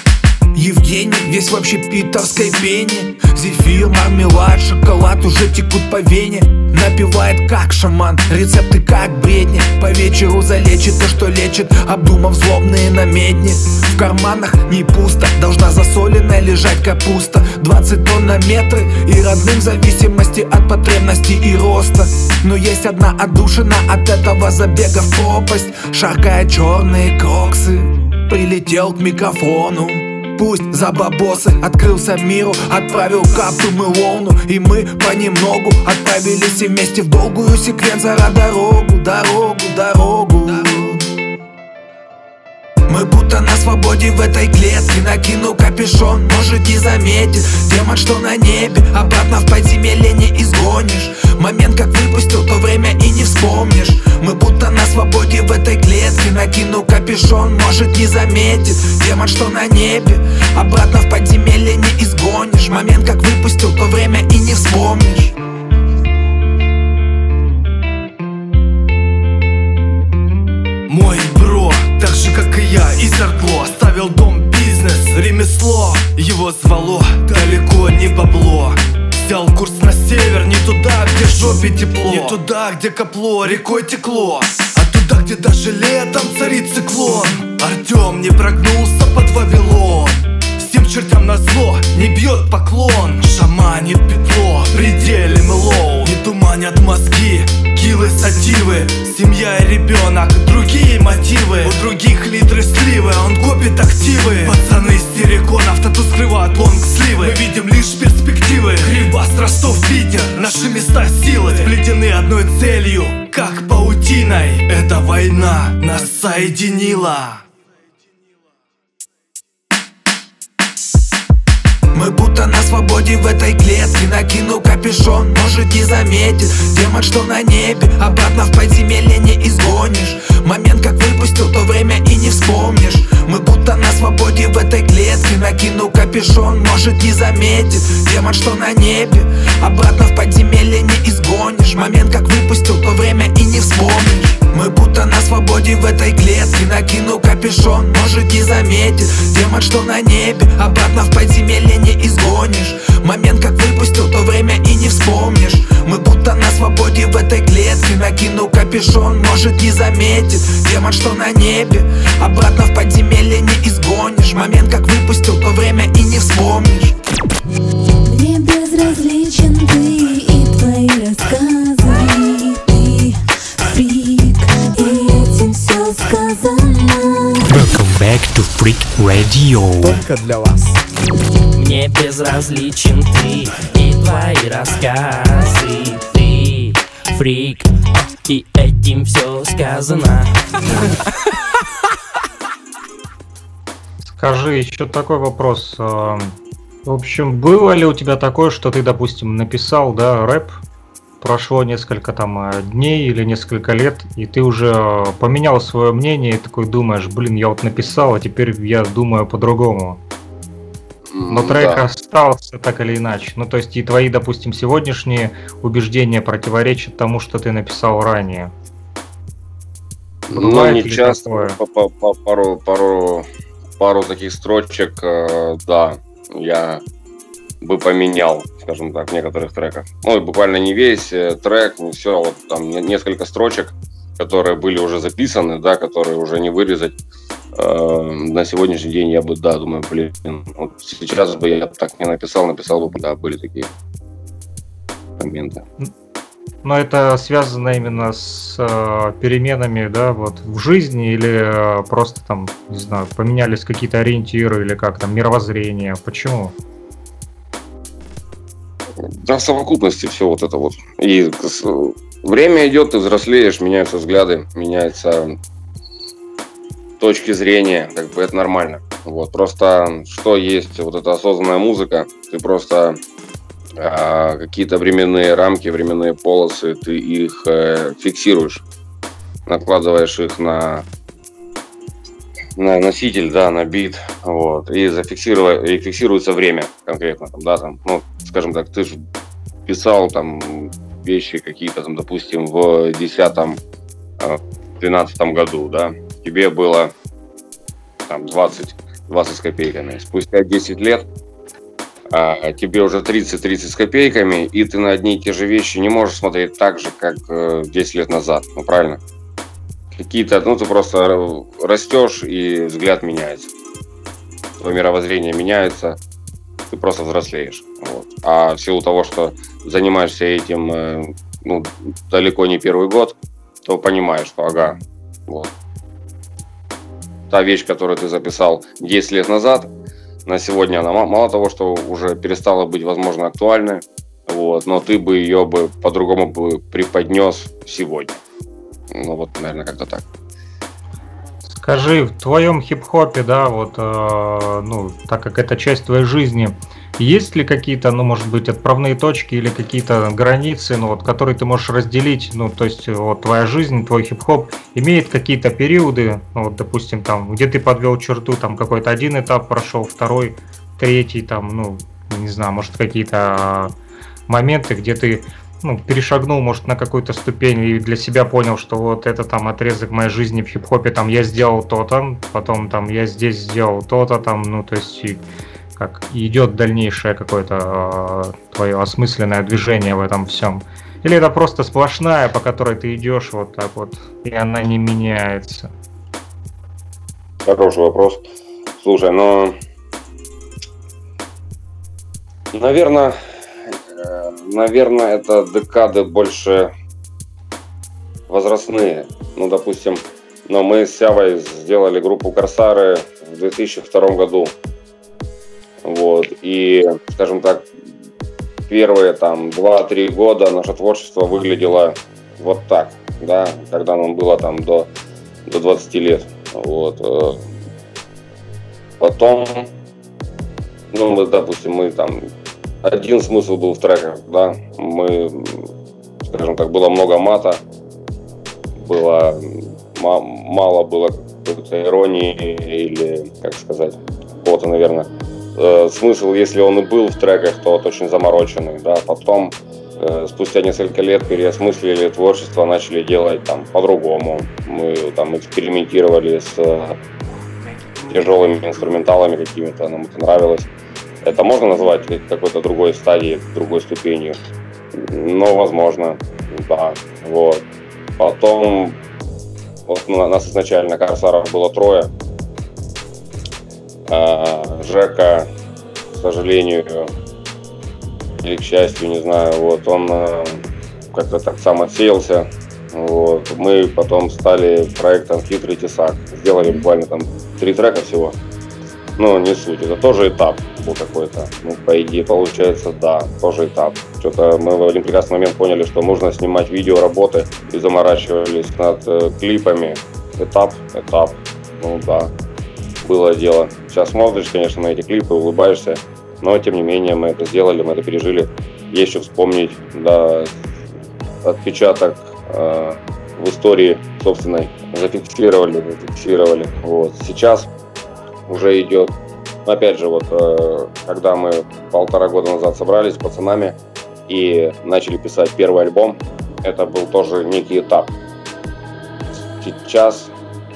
Евгений весь в общепитовской пене. Зефир, мармелад, шоколад уже текут по вене. Напивает как шаман, рецепты как бредни. По вечеру залечит то, что лечит Обдумав злобные намедни. В карманах не пусто, должна засоленная лежать капуста. 20 тонн на метры и родным в зависимости от потребностей и роста. Но есть одна отдушина от этого забега в пропасть. Шаркая черные кроксы Прилетел к микрофону Пусть за бабосы. Открылся миру Отправил капту мы волну И мы понемногу отправились вместе В долгую секвензора дорогу, дорогу, дорогу. Мы будто на свободе в этой клетке. Накину капюшон, может не заметит. Демон, что на небе, обратно в подземелье не изгонишь. Момент как выпустил, то время заметит Демон, что на небе. Обратно в подземелье не изгонишь. Момент, как выпустил то время и не вспомнишь. Мой бро, так же как и я, из Аркло Оставил дом, бизнес, ремесло. Его звало далеко не бабло. Взял курс на север, не туда, где жопе тепло. Не туда, где копло, рекой текло. А туда, где даже летом царит циклон Артем не прогнулся под Вавилон. Всем чертям на зло не бьет поклон. Шаманит петло, пределе лоу. Не туманят мозги, килы сативы. Семья и ребенок, другие мотивы. У других литры сливы, он копит активы. Пацаны с терриконов тату скрывают лонг-сливы Мы видим лишь перспективы. Кривбас, Ростов, Питер Наши места силы. Сплетены одной целью Как паутиной. Эта война нас соединила Мы будто на свободе в этой клетке. Накину капюшон, может не заметит. Демон, что на небе, обратно в подземелье не изгонишь. Момент, как выпустил, то время и не вспомнишь. Мы будто на свободе в этой клетке. Накину капюшон, может не заметит. Демон, что на небе, обратно в подземелье не изгонишь. Момент, как выпустил, то время и не вспомнишь. Мы будто на свободе в этой клетке. Накину капюшон, может не заметит. Демон, что на небе, обратно в подземелье не изгонишь. Момент, как выпустил, то время и не вспомнишь. Мы будто на свободе в этой клетке. Накину капюшон, может не заметит. Демон, что на небе, обратно в подземелье не изгонишь. Момент, как выпустил, то время и не вспомнишь. Мне безразличен ты и твои рассказы Ты фрик, и этим все сказано Welcome back to Freak Radio. Только для вас. Мне безразличен ты и твои рассказы Ты фрик, и этим все сказано Скажи еще такой вопрос. В общем, было ли у тебя такое, что ты, допустим, написал, да, рэп, прошло несколько там э, дней или несколько лет, и ты уже э, поменял свое мнение и такой думаешь, блин, я вот написал, а теперь я думаю по-другому. Но трек да. остался так или иначе. Ну, то есть и твои, допустим, сегодняшние убеждения противоречат тому, что ты написал ранее. Ну, Бывает не ли часто, такое? по- по- по- пару, пару, пару таких строчек, э, да, я бы поменял, скажем так, в некоторых треках. Ну, и буквально не весь э, трек, все, вот там не- несколько строчек, которые были уже записаны, да, которые уже не вырезать. Э, на сегодняшний день я бы, да, думаю, блин, вот сейчас бы я так не написал, написал бы, да, были такие моменты. Но это связано именно с э, переменами, да, вот в жизни или э, просто там, не знаю, поменялись какие-то ориентиры или как там, мировоззрение. Почему? Да, в совокупности все вот это вот. И время идет, ты взрослеешь, меняются взгляды, меняются точки зрения, как бы это нормально. Вот, просто что есть вот эта осознанная музыка, ты просто а, какие-то временные рамки, временные полосы, ты их э, фиксируешь, накладываешь их на на носитель, да, на бит, вот, и зафиксировать, и фиксируется время конкретно, там, да, там, ну, скажем так, ты же писал там вещи какие-то, там, допустим, в 10 12 году, да, тебе было там 20, 20 с копейками. Спустя 10 лет а, тебе уже 30-30 с копейками, и ты на одни и те же вещи не можешь смотреть так же, как э, 10 лет назад. Ну, правильно? Какие-то, ну, ты просто растешь, и взгляд меняется. Твое мировоззрение меняется, ты просто взрослеешь. Вот. А в силу того, что занимаешься этим э, ну, далеко не первый год, то понимаешь, что ага, вот. Та вещь, которую ты записал 10 лет назад, на сегодня она ма- мало того, что уже перестала быть, возможно, актуальной, вот, но ты бы ее бы по-другому бы преподнес сегодня. Ну вот, наверное, как-то так. Скажи, в твоем хип-хопе, да, вот, э, ну, так как это часть твоей жизни, есть ли какие-то, ну, может быть, отправные точки или какие-то границы, ну, вот, которые ты можешь разделить, ну, то есть, вот, твоя жизнь, твой хип-хоп имеет какие-то периоды, ну, вот, допустим, там, где ты подвел черту, там, какой-то один этап прошел, второй, третий, там, ну, не знаю, может, какие-то моменты, где ты ну, перешагнул, может, на какую-то ступень и для себя понял, что вот это там отрезок моей жизни в хип-хопе, там я сделал то-то, потом там я здесь сделал то-то, там, ну, то есть как идет дальнейшее какое-то э, твое осмысленное движение в этом всем. Или это просто сплошная, по которой ты идешь вот так вот, и она не меняется? Хороший вопрос. Слушай, ну, наверное, наверное, это декады больше возрастные. Ну, допустим, но мы с Сявой сделали группу Корсары в 2002 году. Вот. И, скажем так, первые там 2-3 года наше творчество выглядело вот так, да, когда нам было там до, до 20 лет. Вот. Э. Потом, ну, мы, допустим, мы там один смысл был в треках, да. Мы, скажем так, было много мата, было мало было какой-то иронии или, как сказать, какого-то, наверное, э, смысл, если он и был в треках, то вот очень замороченный, да. Потом э, спустя несколько лет переосмыслили творчество, начали делать там по-другому. Мы там экспериментировали с э, тяжелыми инструменталами какими-то, нам это нравилось. Это можно назвать какой-то другой стадией, другой ступенью? Ну, возможно, да. Вот. Потом, вот у нас изначально Корсаров было трое. А, Жека, к сожалению, или к счастью, не знаю, вот он а, как-то так сам отсеялся. Вот. Мы потом стали проектом Хитрый Тесак. Сделали буквально там три трека всего. Но не суть, это тоже этап был какой-то. Ну, по идее, получается, да, тоже этап. Что-то мы в один прекрасный момент поняли, что нужно снимать видео работы и заморачивались над э, клипами. Этап, этап, ну да, было дело. Сейчас смотришь, конечно, на эти клипы, улыбаешься, но тем не менее мы это сделали, мы это пережили. Есть что вспомнить, да, отпечаток э, в истории собственной зафиксировали, зафиксировали. Вот. Сейчас уже идет. Опять же, вот э, когда мы полтора года назад собрались с пацанами и начали писать первый альбом, это был тоже некий этап. Сейчас,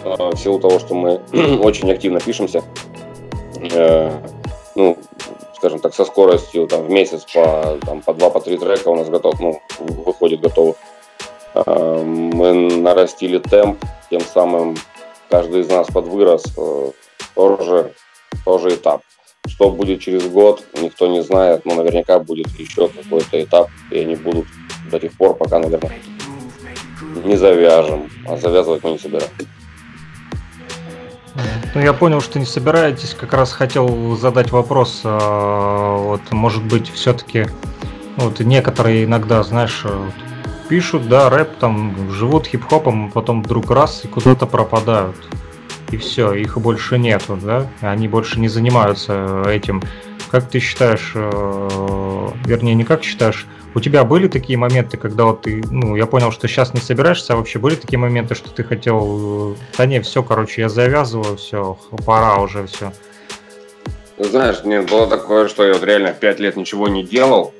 в силу того, что мы *clears throat* очень активно пишемся, э, ну, скажем так, со скоростью там, в месяц по, там, по два, по три трека у нас готов, ну, выходит готово. Мы нарастили темп, тем самым каждый из нас подвырос, тоже, тоже этап. Что будет через год, никто не знает, но наверняка будет еще какой-то этап, и они будут до тех пор, пока, наверное, не завяжем, а завязывать мы не собираемся. Ну, я понял, что не собираетесь. Как раз хотел задать вопрос. А, вот, может быть, все-таки вот некоторые иногда, знаешь, э, пишут, да, рэп, там, живут хип-хопом, потом вдруг раз и куда-то пропадают и все, их больше нету, да? Они больше не занимаются этим. Как ты считаешь, э, вернее, не как считаешь, у тебя были такие моменты, когда вот ты, ну, я понял, что сейчас не собираешься, а вообще были такие моменты, что ты хотел, э, да не, все, короче, я завязываю, все, пора уже, все. Знаешь, мне было такое, что я вот реально пять лет ничего не делал,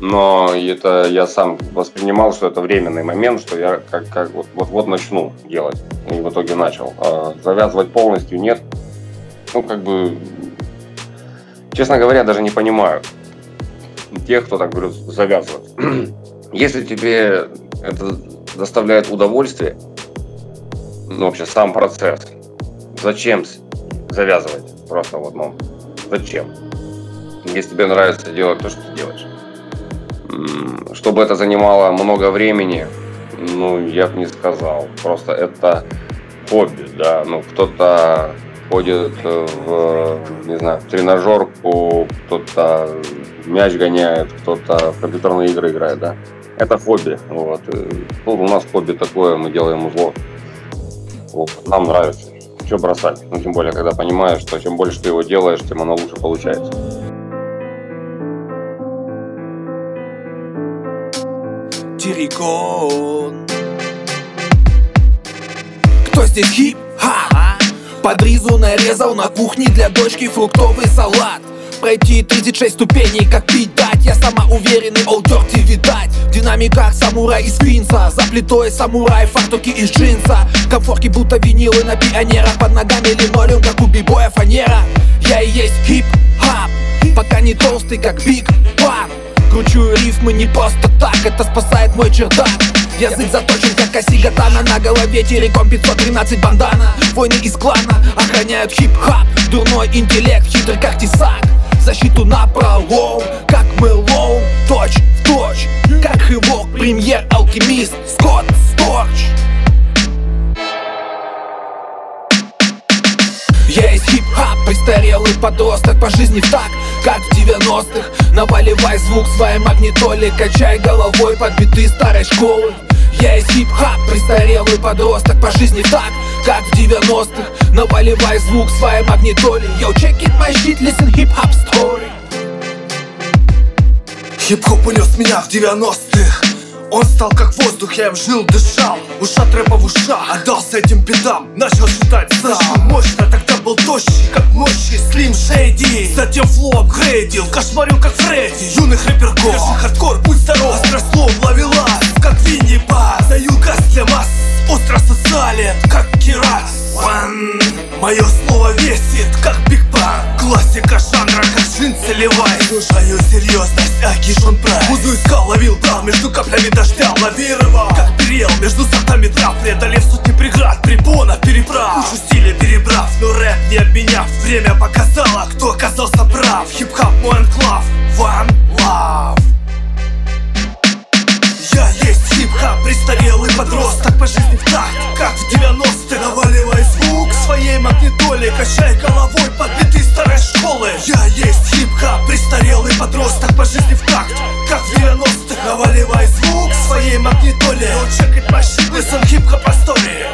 но это я сам воспринимал, что это временный момент, что я как, как вот, вот, вот начну делать. И в итоге начал. А завязывать полностью нет. Ну, как бы, честно говоря, даже не понимаю тех, кто так говорит, завязывать. *clears throat* Если тебе это доставляет удовольствие, ну, вообще сам процесс, зачем завязывать? Просто вот, ну, зачем? Если тебе нравится делать то, что ты делаешь чтобы это занимало много времени, ну, я бы не сказал. Просто это хобби, да. Ну, кто-то ходит э, в, не знаю, в тренажерку, кто-то мяч гоняет, кто-то в компьютерные игры играет, да. Это хобби, вот. Э, ну, у нас хобби такое, мы делаем узло. Вот. Нам нравится. Что бросать? Ну, тем более, когда понимаешь, что чем больше ты его делаешь, тем оно лучше получается. Террикон Кто здесь хип? Под ризу нарезал на кухне для дочки фруктовый салат. Пройти 36 ступеней, как пить дать Я сама уверенный, dirty видать. В динамиках самурай из Квинса За плитой самурай, фартуки из джинса. Комфорки будто винилы на пионерах Под ногами линолеум, как у бибоя фанера. Я и есть хип-хап Пока не толстый, как Big Pop Кручу рифмы не просто так, это спасает мой чердак. Язык заточен, как оси гатана. На голове тереком 513 бандана. Воины из клана охраняют хип-хоп. Дурной интеллект, хитрый как тесак. Защиту на пролом, как Мэлоу Точь в точь, как Havoc, Premier, Alchemist, Scott Storch. Я есть хип-хоп, престарелый подросток по жизни в такт, как в 90-х Наваливай звук своей магнитоле, качай головой под биты старой школы. Я есть хип-хоп, престарелый подросток по жизни так, как в 90-х Наваливай звук своей магнитоле Yo, check it my shit, listen hip-hop story. Хип-хоп унес меня в 90-х он стал как воздух, я им жил, дышал. Ушат рэпа в ушах, отдался этим бедам. Начал считать сам. Мощно тогда был тощий, как мощи. Slim Shady Затем flow апгрейдил, кошмарил как Фредди. Юных рэперков, Держи хардкор, будь здоров. Острослов ловила, как Vinnie Paz Даю газ для масс, остро социален, как KRS-One. Мое слово весит, как Big Pun. Классика жанра, как джинсы Levi's Слушаю серьезность, аки Sean Price. Музу искал, ловил, брал между каплями дождя Лавировал, как перел между сортами трав Преодолев сотни преград, препонов, переправ Кучу стиля перебрав, но рэп не обменяв. Время показало, кто оказался прав. Хип-хоп мой анклав, One Love я есть хип-хоп, престарелый подросток по жизни в такт Как в 90-х Наваливай звук своей магнитоле Качай головой под биты старой школы. Я есть хип-хоп, престарелый подросток по жизни в такт Как в 90-х Наваливай звук своей магнитоле Yo, check it my shit, listen hip-hop story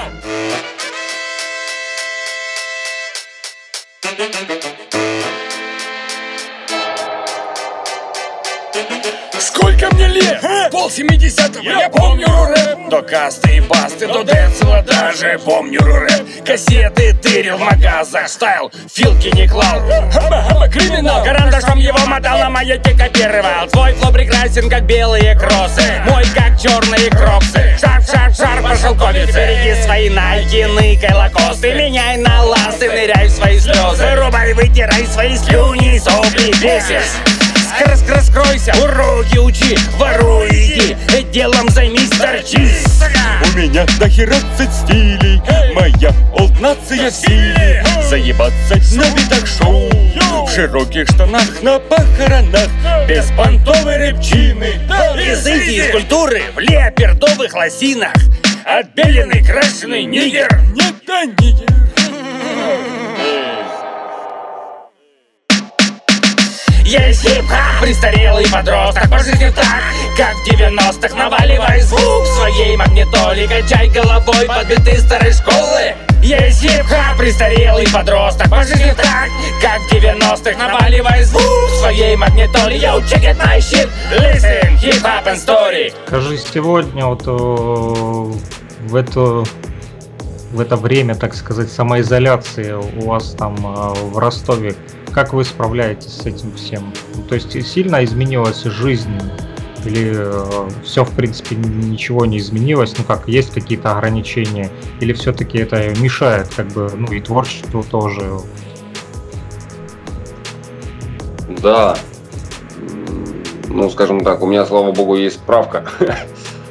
Сколько мне лет? Пол семидесятого, я помню рэп До касты и басты, до децела даже помню рэп Кассеты тырил в магазах, стайл, филки не клал. Хаба-хаба, криминал. Карандашом его мотал, на маяке копировал Твой фло прекрасен, как белые кроссы. Мой, как черные кроксы. Шар-шар-шар по шелковице. Береги свои найки, ныкай лакосты Меняй на ласты, ныряй в свои слезы Рубай, вытирай свои слюни, сопли, бесишь Скры, раскройся, уроки учи, воруй иди. Делом займись, торчись У меня до хера стилей. Моя олд нация в силе. Заебаться на битах шоу. В широких штанах на похоронах. Без понтовой репчины Из Индии, из культуры, в леопердовых лосинах. Отбеленный, крашеный нигер. Нет, да нигер Я хип-хоп, престарелый подросток По жизни в такт, как в 90-х Наваливай звук своей магнитоле Качай головой под биты старой школы. Я хип-хоп, престарелый подросток По жизни в такт, как в 90-х Наваливай звук своей магнитоле Yo, check it my shit, listen, hip-hop and story. Скажи, сегодня вот э, в это в это время, так сказать, самоизоляции у вас там э, в Ростове, как вы справляетесь с этим всем? Ну, то есть сильно изменилась жизнь или э, все в принципе ничего не изменилось? Ну как, есть какие-то ограничения? Или все-таки это мешает, как бы, ну и творчеству тоже? Да. Ну, скажем так, у меня, слава богу, есть справка. *laughs*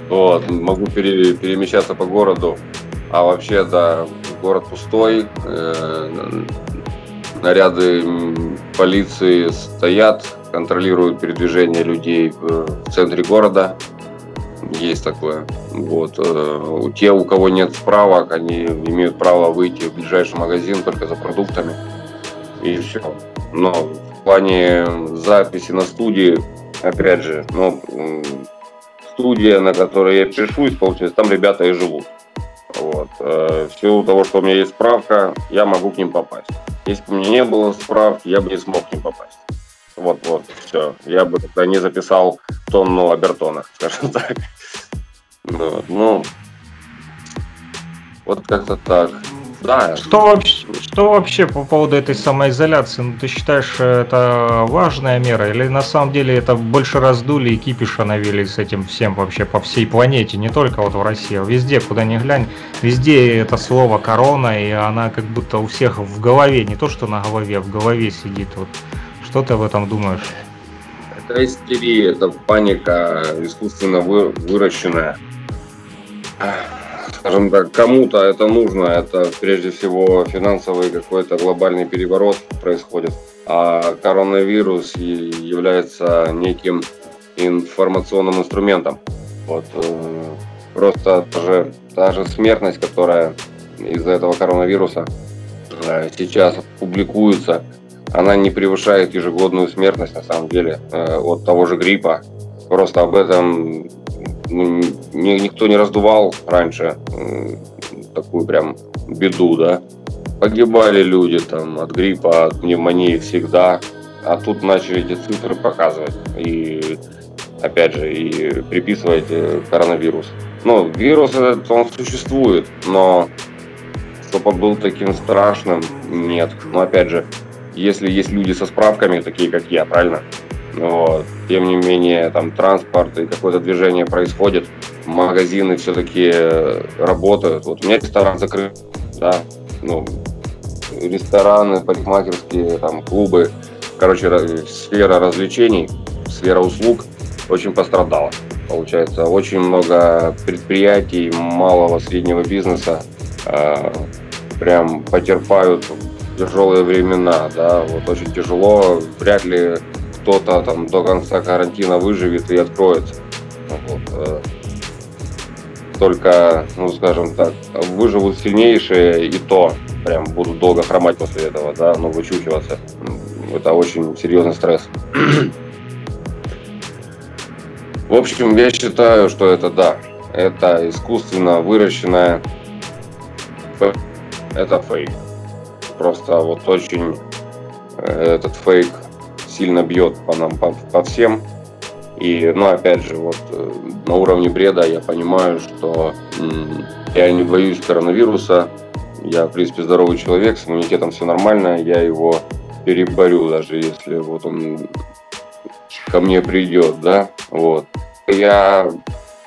Вот, могу пере- перемещаться по городу. А вообще, да, город пустой. Наряды полиции стоят, контролируют передвижение людей в центре города. Есть такое. Вот. э, те, у кого нет справок, они имеют право выйти в ближайший магазин только за продуктами. И все. Но в плане записи на студии, опять же, ну, студия, на которой я пишу, исполнительность, там ребята и живут. Вот. Э, В силу того, что у меня есть справка, я могу к ним попасть. Если бы у меня не было справки, я бы не смог к ним попасть. вот, вот, все. Я бы тогда не записал тонну обертона, *laughs* скажем так. Вот, ну, вот как-то так. Да. Что вообще, что вообще по поводу этой самоизоляции? Ну, ты считаешь, это важная мера? Или на самом деле это больше раздули и кипиша навели с этим всем вообще по всей планете? Не только вот в России, а везде, куда ни глянь. Везде это слово корона, и она как будто у всех в голове. Не то, что на голове, а в голове сидит. Вот. Что ты об этом думаешь? Это истерия, это паника искусственно вы, выращенная скажем так, кому-то это нужно, это прежде всего финансовый какой-то глобальный переворот происходит, а коронавирус является неким информационным инструментом. Вот, э, просто даже, даже смертность, которая из-за этого коронавируса э, сейчас публикуется, она не превышает ежегодную смертность на самом деле э, от того же гриппа. Просто об этом никто не раздувал раньше такую прям беду, да. Погибали люди там от гриппа, от пневмонии всегда, а тут начали эти цифры показывать и опять же и приписывать э, коронавирус. Ну, вирус этот, он существует, но чтобы он был таким страшным, нет. Но опять же, если есть люди со справками, такие как я, правильно? Вот. Тем не менее, там транспорт и какое-то движение происходит, магазины все-таки э, работают. Вот у меня ресторан закрыт, да, ну, рестораны, парикмахерские, там, клубы, короче, сфера развлечений, сфера услуг очень пострадала. Получается, очень много предприятий малого, среднего бизнеса э, прям потерпают тяжелые времена, да, вот очень тяжело, вряд ли кто-то там до конца карантина выживет и откроется. Вот. Э, только, ну скажем так, выживут сильнейшие и то прям будут долго хромать после этого, да, ну вычучиваться. Это очень серьезный стресс. *clears throat* В общем, я считаю, что это да, это искусственно выращенная, это фейк. Просто вот очень э, этот фейк сильно бьет по нам, по, по всем. И, ну, опять же, вот э, на уровне бреда я понимаю, что я не боюсь коронавируса, я, в принципе, здоровый человек, с иммунитетом все нормально, я его переборю, даже если вот он ко мне придет, да, вот. Я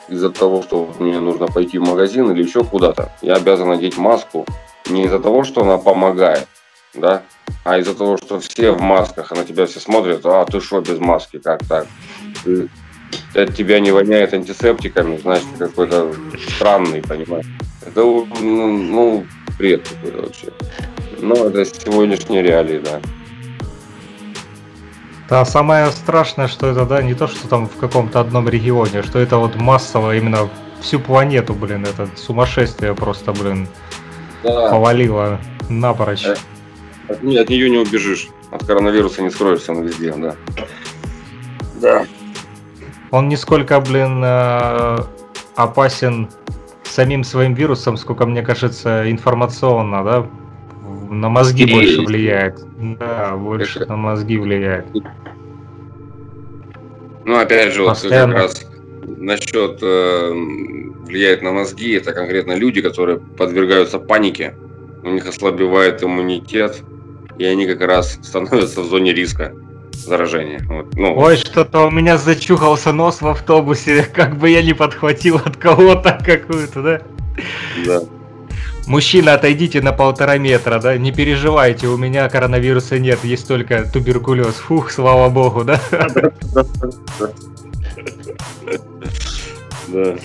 из-за того, что мне нужно пойти в магазин или еще куда-то, я обязан надеть маску не из-за того, что она помогает, да, а из-за того, что все в масках, а на тебя все смотрят, а ты что без маски, как так? Ты, от тебя не воняет антисептиками, значит, какой-то странный, понимаешь? Это, ну, ну бред какой-то вообще. Но это сегодняшние реалии, да. Да, самое страшное, что это, да, не то, что там в каком-то одном регионе, что это вот массово именно всю планету, блин, это сумасшествие просто, блин, да. повалило напрочь. От, от нее не убежишь. От коронавируса не скроешься, он везде, да. Да. Он не сколько, блин, э, опасен самим своим вирусом, сколько, мне кажется, информационно, да? На мозги и... больше влияет. Да, больше Это... на мозги влияет. Ну, опять же, вот как раз насчет э, влияет на мозги, это конкретно люди, которые подвергаются панике, у них ослабевает иммунитет, и они как раз становятся в зоне риска заражения. Вот, ну. Ой, что-то у меня зачухался нос в автобусе, *laughs* как бы я не подхватил от кого-то какую-то, да? Да. Мужчина, отойдите на полтора метра, да? Не переживайте, у меня коронавируса нет, есть только туберкулез. Фух, слава богу, да? *laughs* Да.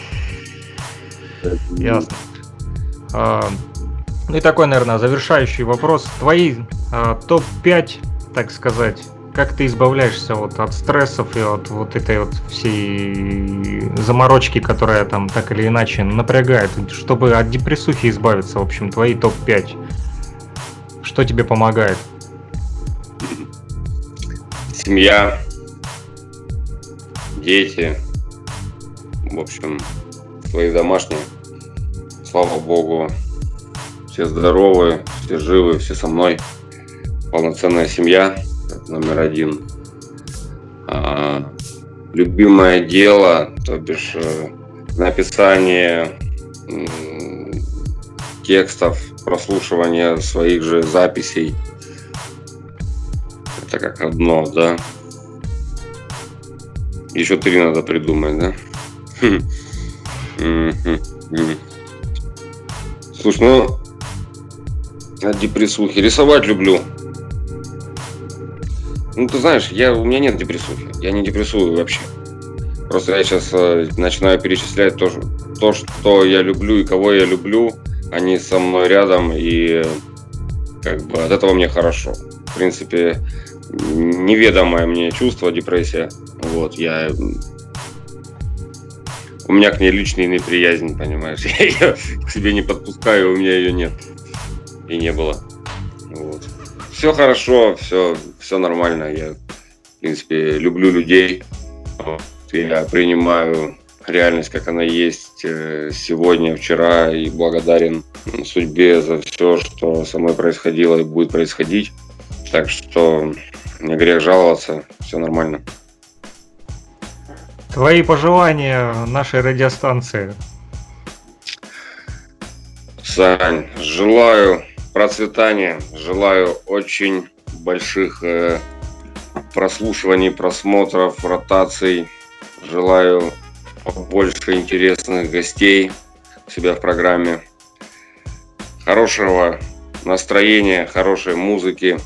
Ясно. А, ну и такой, наверное, завершающий вопрос. Твои э, топ-5, так сказать, как ты избавляешься вот от стрессов и от вот этой вот всей заморочки, которая там так или иначе напрягает, чтобы от депрессухи избавиться, в общем, твои топ-5. Что тебе помогает? Семья, дети, в общем, свои домашние. Слава богу, все здоровы, все живы, все со мной. Полноценная семья, номер один. А, любимое дело, то бишь э, написание текстов, прослушивание своих же записей. Это как одно, да? Еще три надо придумать, да? Хм. Слушай, ну, от депрессухи. Рисовать люблю. Ну, ты знаешь, я, у меня нет депрессухи. Я не депрессую вообще. Просто я сейчас начинаю перечислять то, то, что я люблю и кого я люблю. Они со мной рядом, и как бы от этого мне хорошо. В принципе, неведомое мне чувство, депрессия. Вот, я... У меня к ней личная неприязнь, понимаешь? *laughs* Я ее к себе не подпускаю, у меня ее нет. И не было. Вот. Все хорошо, все, все нормально. Я, в принципе, люблю людей. Вот. Я принимаю реальность, как она есть э, сегодня, вчера, и благодарен судьбе за все, что со мной происходило и будет происходить. Так что не грех жаловаться, все нормально. Твои пожелания нашей радиостанции. Сань, желаю процветания, желаю очень больших э, прослушиваний, просмотров, ротаций. Желаю больше интересных гостей у себя в программе. Хорошего настроения, хорошей музыки.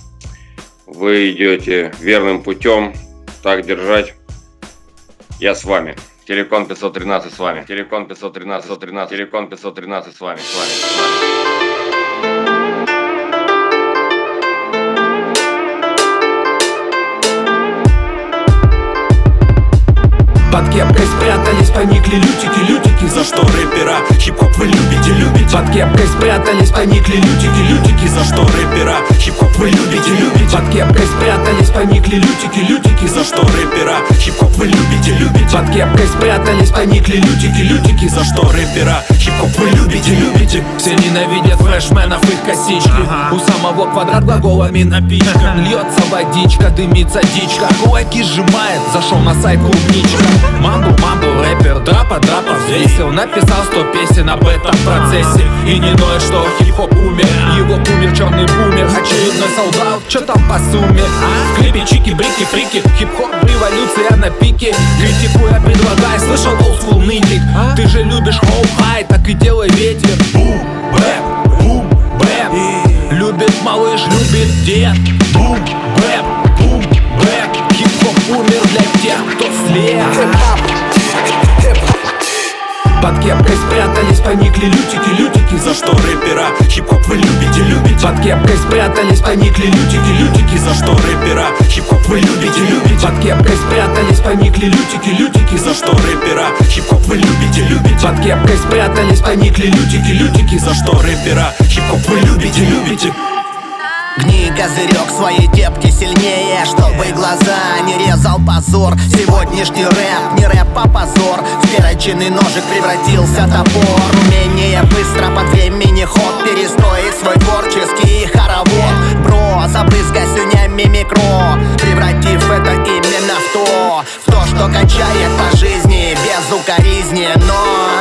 Вы идете верным путем. Так держать. Я с вами. Телекон 513 с вами. Телекон 513, 513, Телекон 513 с вами, с вами, с вами. you поникли лютики, лютики. За что рэпера хип-хоп вы любите, любите? Под кепкой спрятались, поникли лютики, лютики. За что рэпера хип-хоп вы любите, любите? Под кепкой спрятались, поникли лютики, лютики. За что рэпера хип-хоп вы любите, любите? Под кепкой спрятались, поникли лютики, лютики. За что рэпера хип-хоп вы любите, любите? Все ненавидят фрешменов их косички. У самого квадрат глаголами напичкан Льется водичка, дымится дичка. Кулаки сжимает, зашел на сайт клубничка. Мамбу, мамбу, рэпер, драпа, драпа взвесил Написал сто песен об этом процессе. И не ноет, что хип-хоп умер Его умер черный бумер. Очередной солдат, чё там по сумме? В клипе чики, брики, фрики Хип-хоп, революция на пике. Критикуя, предлагай, слышал олдскул нытик. Ты же любишь хоу-хай, так и делай ветер. Boom bap, boom bap. Любит малыш, любит дед. Бум, bap, boom bap. Хип-хоп умер для тех, кто слеп под кепкой спрятались, поникли лютики, лютики. За что рэпера? Хип-хоп вы любите, любите. Под кепкой спрятались, поникли лютики, лютики. За что рэпера? Хип-хоп вы любите, любите. Под кепкой спрятались, поникли лютики, лютики. За что рэпера? Хип-хоп вы любите, любите. Под кепкой спрятались, поникли лютики, лютики. За что рэпера? Хип-хоп вы любите, любите Гни козырек своей кепки сильнее Чтобы глаза не резал позор. Сегодняшний рэп, не рэп, а позор. В перочинный ножик превратился топор. Умение быстро под времени ход Перестроить свой творческий хоровод. Бро, забрызгай слюнями микро Превратив это именно в то. В то, что качает по жизни Без укоризни, но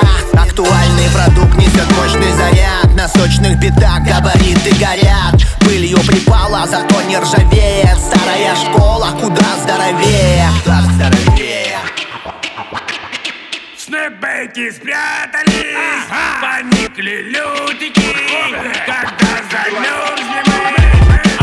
продукт несет мощный заряд. На сочных битах габариты горят. Пылью припала, зато не ржавеет. Старая школа куда здоровее. Куда здоровее. Снэпбэки спрятались, поникли лютики, когда замерзли мы.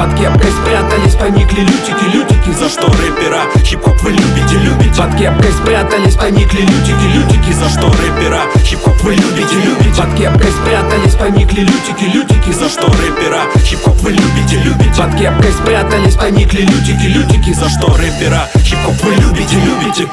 Под кепкой спрятались, поникли лютики, лютики. За что рэпера хип-хоп вы любите, любите? Под кепкой спрятались, поникли лютики, лютики. За что рэпера хип-хоп вы любите, любите? Под кепкой спрятались, поникли лютики, лютики. За что рэпера хип-хоп вы любите, любите? Под кепкой спрятались, поникли лютики, лютики. За что рэпера хип-хоп вы любите, любите